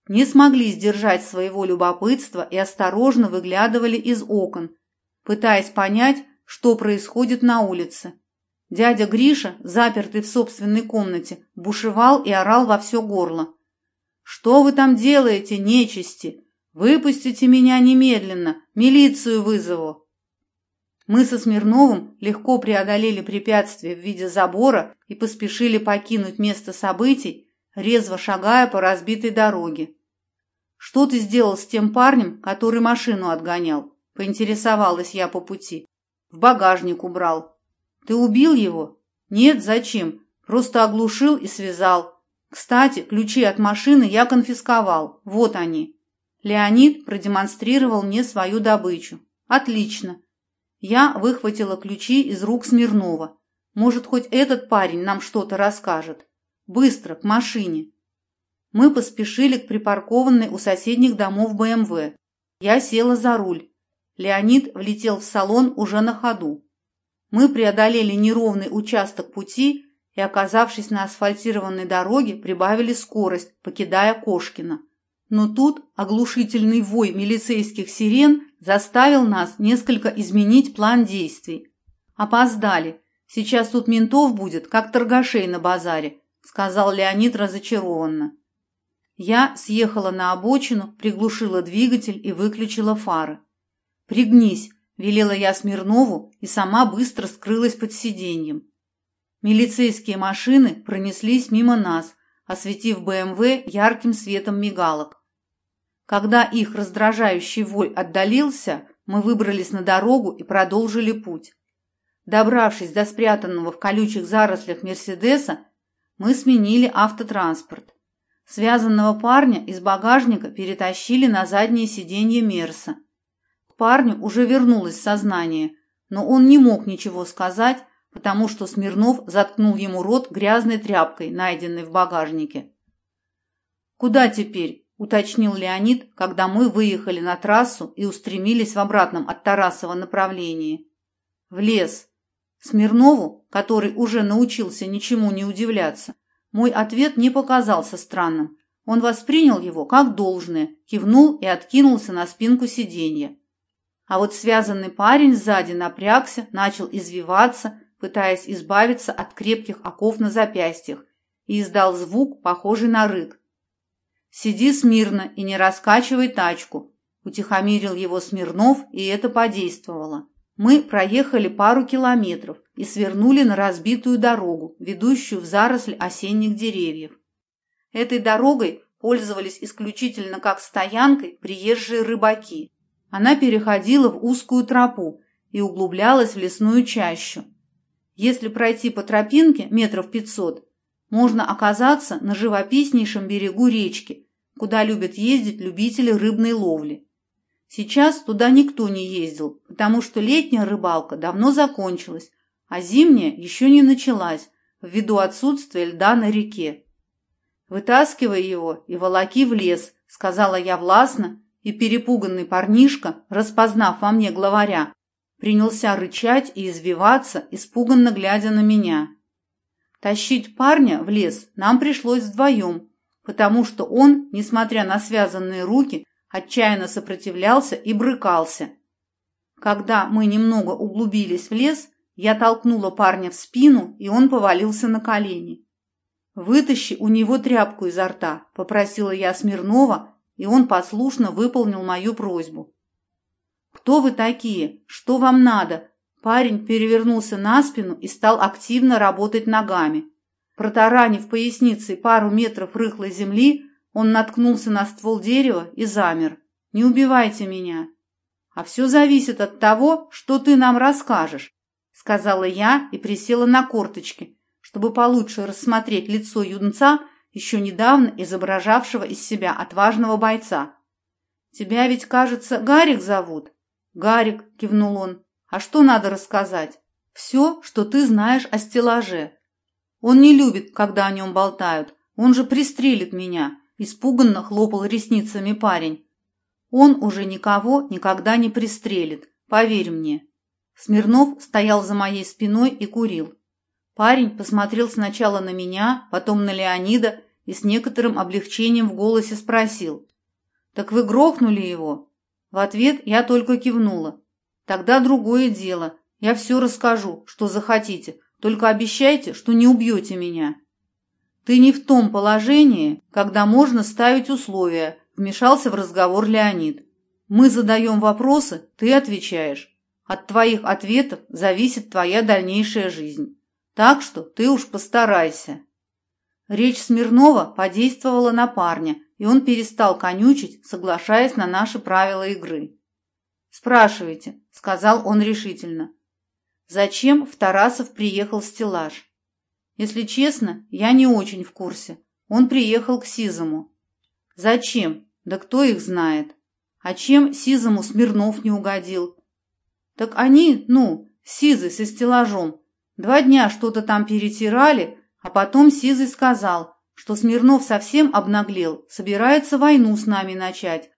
не смогли сдержать своего любопытства и осторожно выглядывали из окон, пытаясь понять, что происходит на улице. Дядя Гриша, запертый в собственной комнате, бушевал и орал во все горло. «Что вы там делаете, нечисти? Выпустите меня немедленно, милицию вызову!» Мы со Смирновым легко преодолели препятствие в виде забора и поспешили покинуть место событий, резво шагая по разбитой дороге. «Что ты сделал с тем парнем, который машину отгонял?» – поинтересовалась я по пути. «В багажник убрал», ты убил его? Нет, зачем? Просто оглушил и связал. Кстати, ключи от машины я конфисковал. Вот они. Леонид продемонстрировал мне свою добычу. Отлично. Я выхватила ключи из рук Смирнова. Может, хоть этот парень нам что-то расскажет. Быстро, к машине. Мы поспешили к припаркованной у соседних домов БМВ. Я села за руль. Леонид влетел в салон уже на ходу. Мы преодолели неровный участок пути и, оказавшись на асфальтированной дороге, прибавили скорость, покидая Кошкина. Но тут оглушительный вой милицейских сирен заставил нас несколько изменить план действий. Опоздали. Сейчас тут ментов будет, как торгашей на базаре, сказал Леонид разочарованно. Я съехала на обочину, приглушила двигатель и выключила фары. «Пригнись», Велела я Смирнову и сама быстро скрылась под сиденьем. Милицейские машины пронеслись мимо нас, осветив БМВ ярким светом мигалок. Когда их раздражающий вой отдалился, мы выбрались на дорогу и продолжили путь. Добравшись до спрятанного в колючих зарослях Мерседеса, мы сменили автотранспорт. Связанного парня из багажника перетащили на заднее сиденье Мерса. Парню уже вернулось сознание, но он не мог ничего сказать, потому что Смирнов заткнул ему рот грязной тряпкой, найденной в багажнике. «Куда теперь?» – уточнил Леонид, когда мы выехали на трассу и устремились в обратном от Тарасова направлении. «В лес». Смирнову, который уже научился ничему не удивляться, мой ответ не показался странным. Он воспринял его как должное, кивнул и откинулся на спинку сиденья. А вот связанный парень сзади напрягся, начал извиваться, пытаясь избавиться от крепких оков на запястьях, и издал звук, похожий на рык. «Сиди смирно и не раскачивай тачку», – утихомирил его Смирнов, и это подействовало. Мы проехали пару километров и свернули на разбитую дорогу, ведущую в заросль осенних деревьев. Этой дорогой пользовались исключительно как стоянкой приезжие рыбаки. Она переходила в узкую тропу и углублялась в лесную чащу. Если пройти по тропинке метров пятьсот, можно оказаться на живописнейшем берегу речки, куда любят ездить любители рыбной ловли. Сейчас туда никто не ездил, потому что летняя рыбалка давно закончилась, а зимняя еще не началась ввиду отсутствия льда на реке. «Вытаскивай его и волоки в лес», — сказала я властно, и перепуганный парнишка, распознав во мне главаря, принялся рычать и извиваться, испуганно глядя на меня. Тащить парня в лес нам пришлось вдвоем, потому что он, несмотря на связанные руки, отчаянно сопротивлялся и брыкался. Когда мы немного углубились в лес, я толкнула парня в спину, и он повалился на колени. «Вытащи у него тряпку изо рта», – попросила я Смирнова, и он послушно выполнил мою просьбу. «Кто вы такие? Что вам надо?» Парень перевернулся на спину и стал активно работать ногами. Протаранив поясницей пару метров рыхлой земли, он наткнулся на ствол дерева и замер. «Не убивайте меня!» «А все зависит от того, что ты нам расскажешь», сказала я и присела на корточки, чтобы получше рассмотреть лицо юнца, еще недавно изображавшего из себя отважного бойца. «Тебя ведь, кажется, Гарик зовут?» «Гарик», — кивнул он. «А что надо рассказать?» «Все, что ты знаешь о стеллаже. Он не любит, когда о нем болтают. Он же пристрелит меня. Испуганно хлопал ресницами парень. Он уже никого никогда не пристрелит, поверь мне. Смирнов стоял за моей спиной и курил. Парень посмотрел сначала на меня, потом на Леонида и с некоторым облегчением в голосе спросил. «Так вы грохнули его?» В ответ я только кивнула. «Тогда другое дело. Я все расскажу, что захотите. Только обещайте, что не убьете меня». «Ты не в том положении, когда можно ставить условия», – вмешался в разговор Леонид. «Мы задаем вопросы, ты отвечаешь. От твоих ответов зависит твоя дальнейшая жизнь. Так что ты уж постарайся». Речь Смирнова подействовала на парня, и он перестал конючить, соглашаясь на наши правила игры. «Спрашивайте», – сказал он решительно. «Зачем в Тарасов приехал стеллаж?» Если честно, я не очень в курсе. Он приехал к Сизому. Зачем? Да кто их знает? А чем Сизому Смирнов не угодил? Так они, ну, Сизы со стеллажом. Два дня что-то там перетирали, а потом Сизый сказал, что Смирнов совсем обнаглел, собирается войну с нами начать.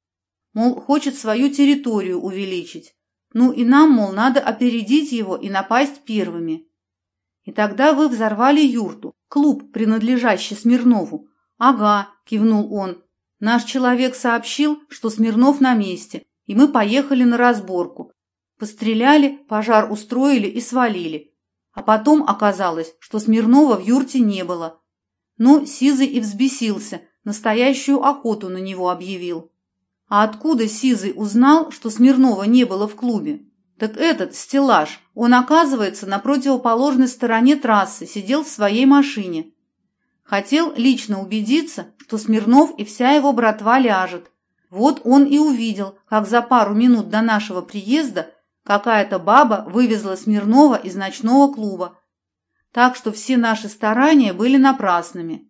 Мол, хочет свою территорию увеличить. Ну и нам, мол, надо опередить его и напасть первыми. И тогда вы взорвали юрту, клуб, принадлежащий Смирнову. Ага, кивнул он. Наш человек сообщил, что Смирнов на месте, и мы поехали на разборку. Постреляли, пожар устроили и свалили. А потом оказалось, что Смирнова в юрте не было. Ну, Сизый и взбесился, настоящую охоту на него объявил. А откуда Сизый узнал, что Смирнова не было в клубе? Так этот, стеллаж, он, оказывается, на противоположной стороне трассы сидел в своей машине. Хотел лично убедиться, что Смирнов и вся его братва ляжет. Вот он и увидел, как за пару минут до нашего приезда какая-то баба вывезла Смирнова из ночного клуба. Так что все наши старания были напрасными.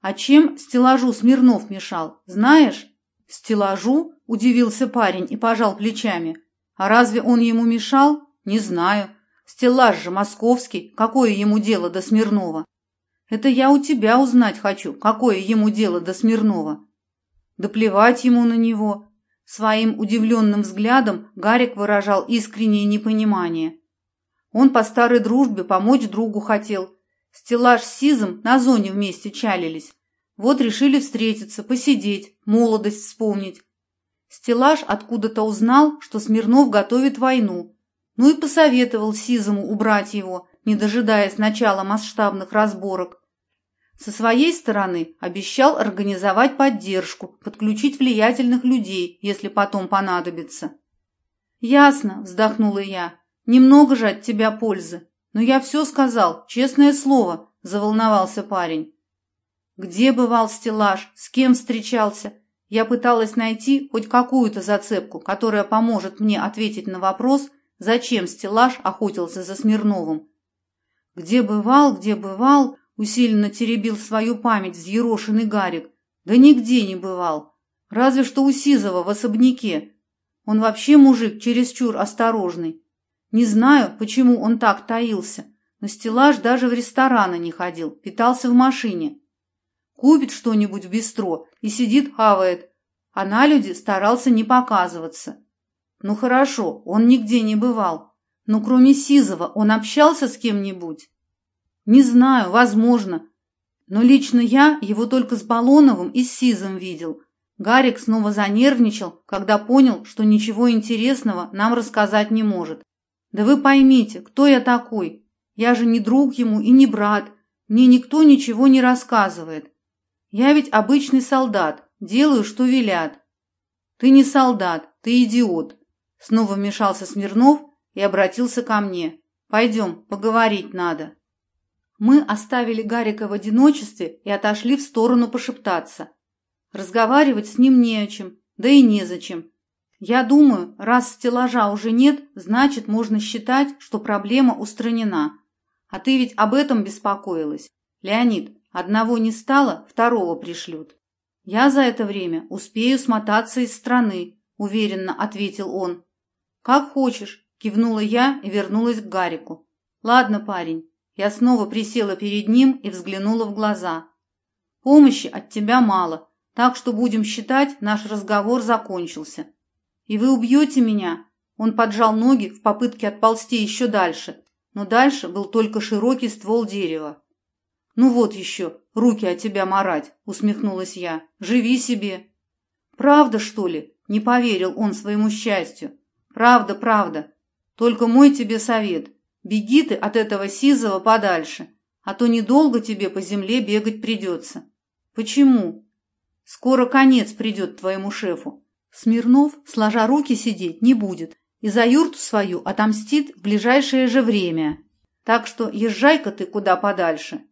А чем стеллажу Смирнов мешал, знаешь? Стеллажу? Удивился парень и пожал плечами. А разве он ему мешал? Не знаю. Стеллаж же московский, какое ему дело до Смирнова? Это я у тебя узнать хочу, какое ему дело до Смирнова. Да плевать ему на него. Своим удивленным взглядом Гарик выражал искреннее непонимание. Он по старой дружбе помочь другу хотел. Стеллаж с Сизом на зоне вместе чалились. Вот решили встретиться, посидеть, молодость вспомнить. Стеллаж откуда-то узнал, что Смирнов готовит войну. Ну и посоветовал Сизому убрать его, не дожидаясь начала масштабных разборок. Со своей стороны обещал организовать поддержку, подключить влиятельных людей, если потом понадобится. «Ясно», – вздохнула я. «Немного же от тебя пользы. Но я все сказал, честное слово», – заволновался парень. Где бывал стеллаж, с кем встречался? Я пыталась найти хоть какую-то зацепку, которая поможет мне ответить на вопрос, зачем стеллаж охотился за Смирновым. Где бывал, где бывал, Усиленно теребил свою память взъерошенный Гарик. Да нигде не бывал. Разве что у Сизова в особняке. Он вообще мужик чересчур осторожный. Не знаю, почему он так таился, но стеллаж даже в рестораны не ходил, питался в машине. Купит что-нибудь в бистро и сидит хавает, а на люди старался не показываться. Ну хорошо, он нигде не бывал, но кроме Сизова он общался с кем-нибудь? Не знаю, возможно. Но лично я его только с Баллоновым и с Сизом видел. Гарик снова занервничал, когда понял, что ничего интересного нам рассказать не может. Да вы поймите, кто я такой? Я же не друг ему и не брат. Мне никто ничего не рассказывает. Я ведь обычный солдат, делаю, что велят. Ты не солдат, ты идиот. Снова вмешался Смирнов и обратился ко мне. Пойдем, поговорить надо. Мы оставили Гарика в одиночестве и отошли в сторону пошептаться. Разговаривать с ним не о чем, да и незачем. Я думаю, раз стеллажа уже нет, значит, можно считать, что проблема устранена. А ты ведь об этом беспокоилась. Леонид, одного не стало, второго пришлют. Я за это время успею смотаться из страны, уверенно ответил он. Как хочешь, кивнула я и вернулась к Гарику. Ладно, парень, я снова присела перед ним и взглянула в глаза. «Помощи от тебя мало, так что будем считать, наш разговор закончился. И вы убьете меня?» Он поджал ноги в попытке отползти еще дальше, но дальше был только широкий ствол дерева. «Ну вот еще, руки от тебя марать», — усмехнулась я. «Живи себе». «Правда, что ли?» — не поверил он своему счастью. «Правда, правда. Только мой тебе совет. Беги ты от этого сизого подальше, а то недолго тебе по земле бегать придется. Почему? Скоро конец придет твоему шефу. Смирнов, сложа руки, сидеть не будет и за юрту свою отомстит в ближайшее же время. Так что езжай-ка ты куда подальше.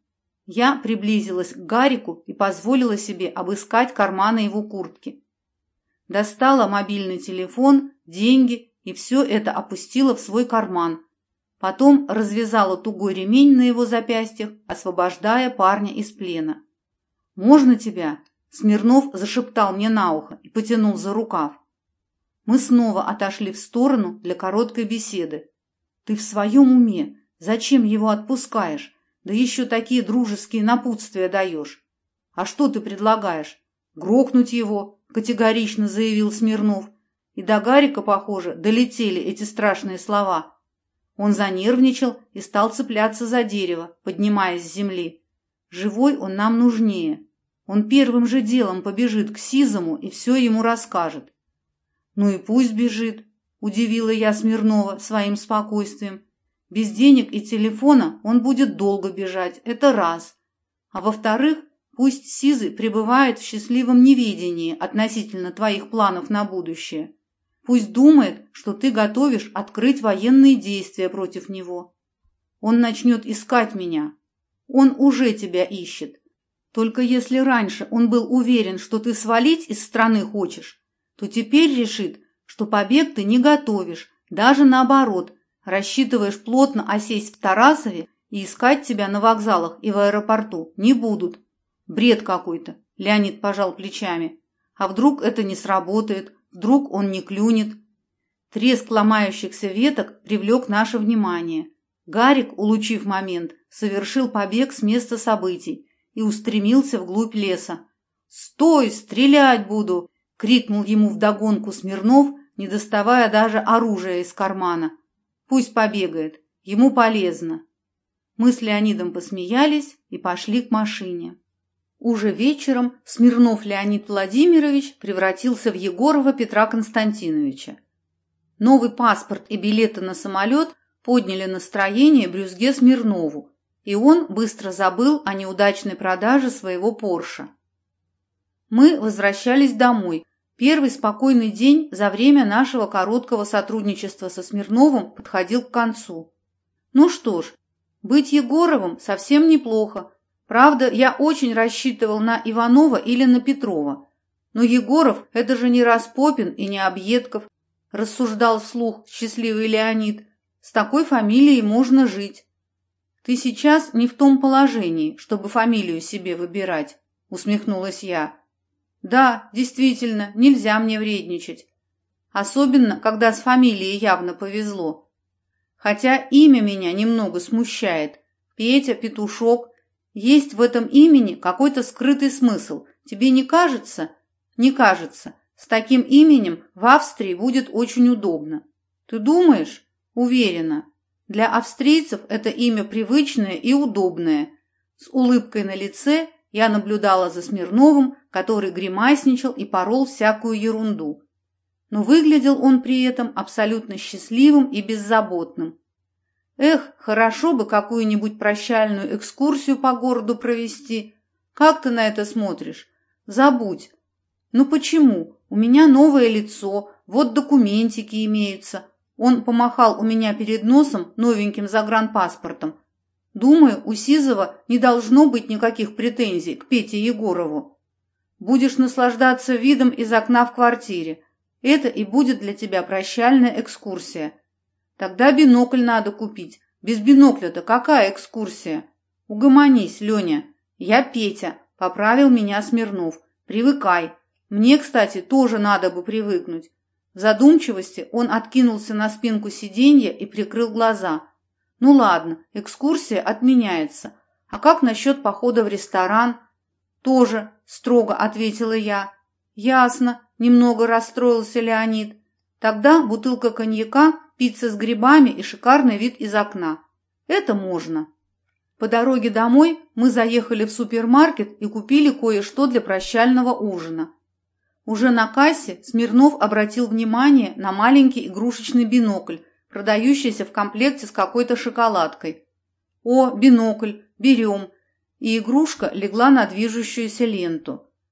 Я приблизилась к Гарику и позволила себе обыскать карманы его куртки. Достала мобильный телефон, деньги и все это опустила в свой карман, Потом развязала тугой ремень на его запястьях, освобождая парня из плена. «Можно тебя?» Смирнов зашептал мне на ухо и потянул за рукав. Мы снова отошли в сторону для короткой беседы. «Ты в своем уме? Зачем его отпускаешь? Да еще такие дружеские напутствия даешь. А что ты предлагаешь? Грохнуть его?» – категорично заявил Смирнов. И до Гарика, похоже, долетели эти страшные слова – он занервничал и стал цепляться за дерево, поднимаясь с земли. Живой он нам нужнее. Он первым же делом побежит к Сизому и все ему расскажет. Ну и пусть бежит, удивила я Смирнова своим спокойствием. Без денег и телефона он будет долго бежать, это раз. А во-вторых, пусть Сизый пребывает в счастливом неведении относительно твоих планов на будущее. Пусть думает, что ты готовишь открыть военные действия против него. Он начнет искать меня. Он уже тебя ищет. Только если раньше он был уверен, что ты свалить из страны хочешь, то теперь решит, что побег ты не готовишь, даже наоборот, рассчитываешь плотно осесть в Тарасове и искать тебя на вокзалах и в аэропорту не будут. Бред какой-то, Леонид пожал плечами. А вдруг это не сработает, вдруг он не клюнет? Треск ломающихся веток привлек наше внимание. Гарик, улучив момент, совершил побег с места событий и устремился вглубь леса. «Стой, стрелять буду!» — крикнул ему вдогонку Смирнов, не доставая даже оружия из кармана. «Пусть побегает, ему полезно». Мы с Леонидом посмеялись и пошли к машине. Уже вечером Смирнов Леонид Владимирович превратился в Егорова Петра Константиновича. Новый паспорт и билеты на самолет подняли настроение Брюзге Смирнову, и он быстро забыл о неудачной продаже своего Порша. Мы возвращались домой. Первый спокойный день за время нашего короткого сотрудничества со Смирновым подходил к концу. Ну что ж, быть Егоровым совсем неплохо. Правда, я очень рассчитывал на Иванова или на Петрова. Но Егоров – это же не Распопин и не Объедков, рассуждал вслух счастливый Леонид. С такой фамилией можно жить. Ты сейчас не в том положении, чтобы фамилию себе выбирать, усмехнулась я. Да, действительно, нельзя мне вредничать. Особенно, когда с фамилией явно повезло. Хотя имя меня немного смущает. Петя, Петушок. Есть в этом имени какой-то скрытый смысл. Тебе не кажется? Не кажется. С таким именем в Австрии будет очень удобно. Ты думаешь? Уверена. Для австрийцев это имя привычное и удобное. С улыбкой на лице я наблюдала за Смирновым, который гримасничал и порол всякую ерунду. Но выглядел он при этом абсолютно счастливым и беззаботным. Эх, хорошо бы какую-нибудь прощальную экскурсию по городу провести. Как ты на это смотришь? Забудь. Ну почему? У меня новое лицо, вот документики имеются. Он помахал у меня перед носом новеньким загранпаспортом. Думаю, у Сизова не должно быть никаких претензий к Пете Егорову. Будешь наслаждаться видом из окна в квартире. Это и будет для тебя прощальная экскурсия. Тогда бинокль надо купить. Без бинокля-то какая экскурсия? Угомонись, Леня. Я Петя, поправил меня Смирнов. Привыкай. Мне, кстати, тоже надо бы привыкнуть. В задумчивости он откинулся на спинку сиденья и прикрыл глаза. «Ну ладно, экскурсия отменяется. А как насчет похода в ресторан?» «Тоже», — строго ответила я. «Ясно», — немного расстроился Леонид. «Тогда бутылка коньяка, пицца с грибами и шикарный вид из окна. Это можно». По дороге домой мы заехали в супермаркет и купили кое-что для прощального ужина. Уже на кассе Смирнов обратил внимание на маленький игрушечный бинокль, продающийся в комплекте с какой-то шоколадкой. «О, бинокль, берем!» И игрушка легла на движущуюся ленту.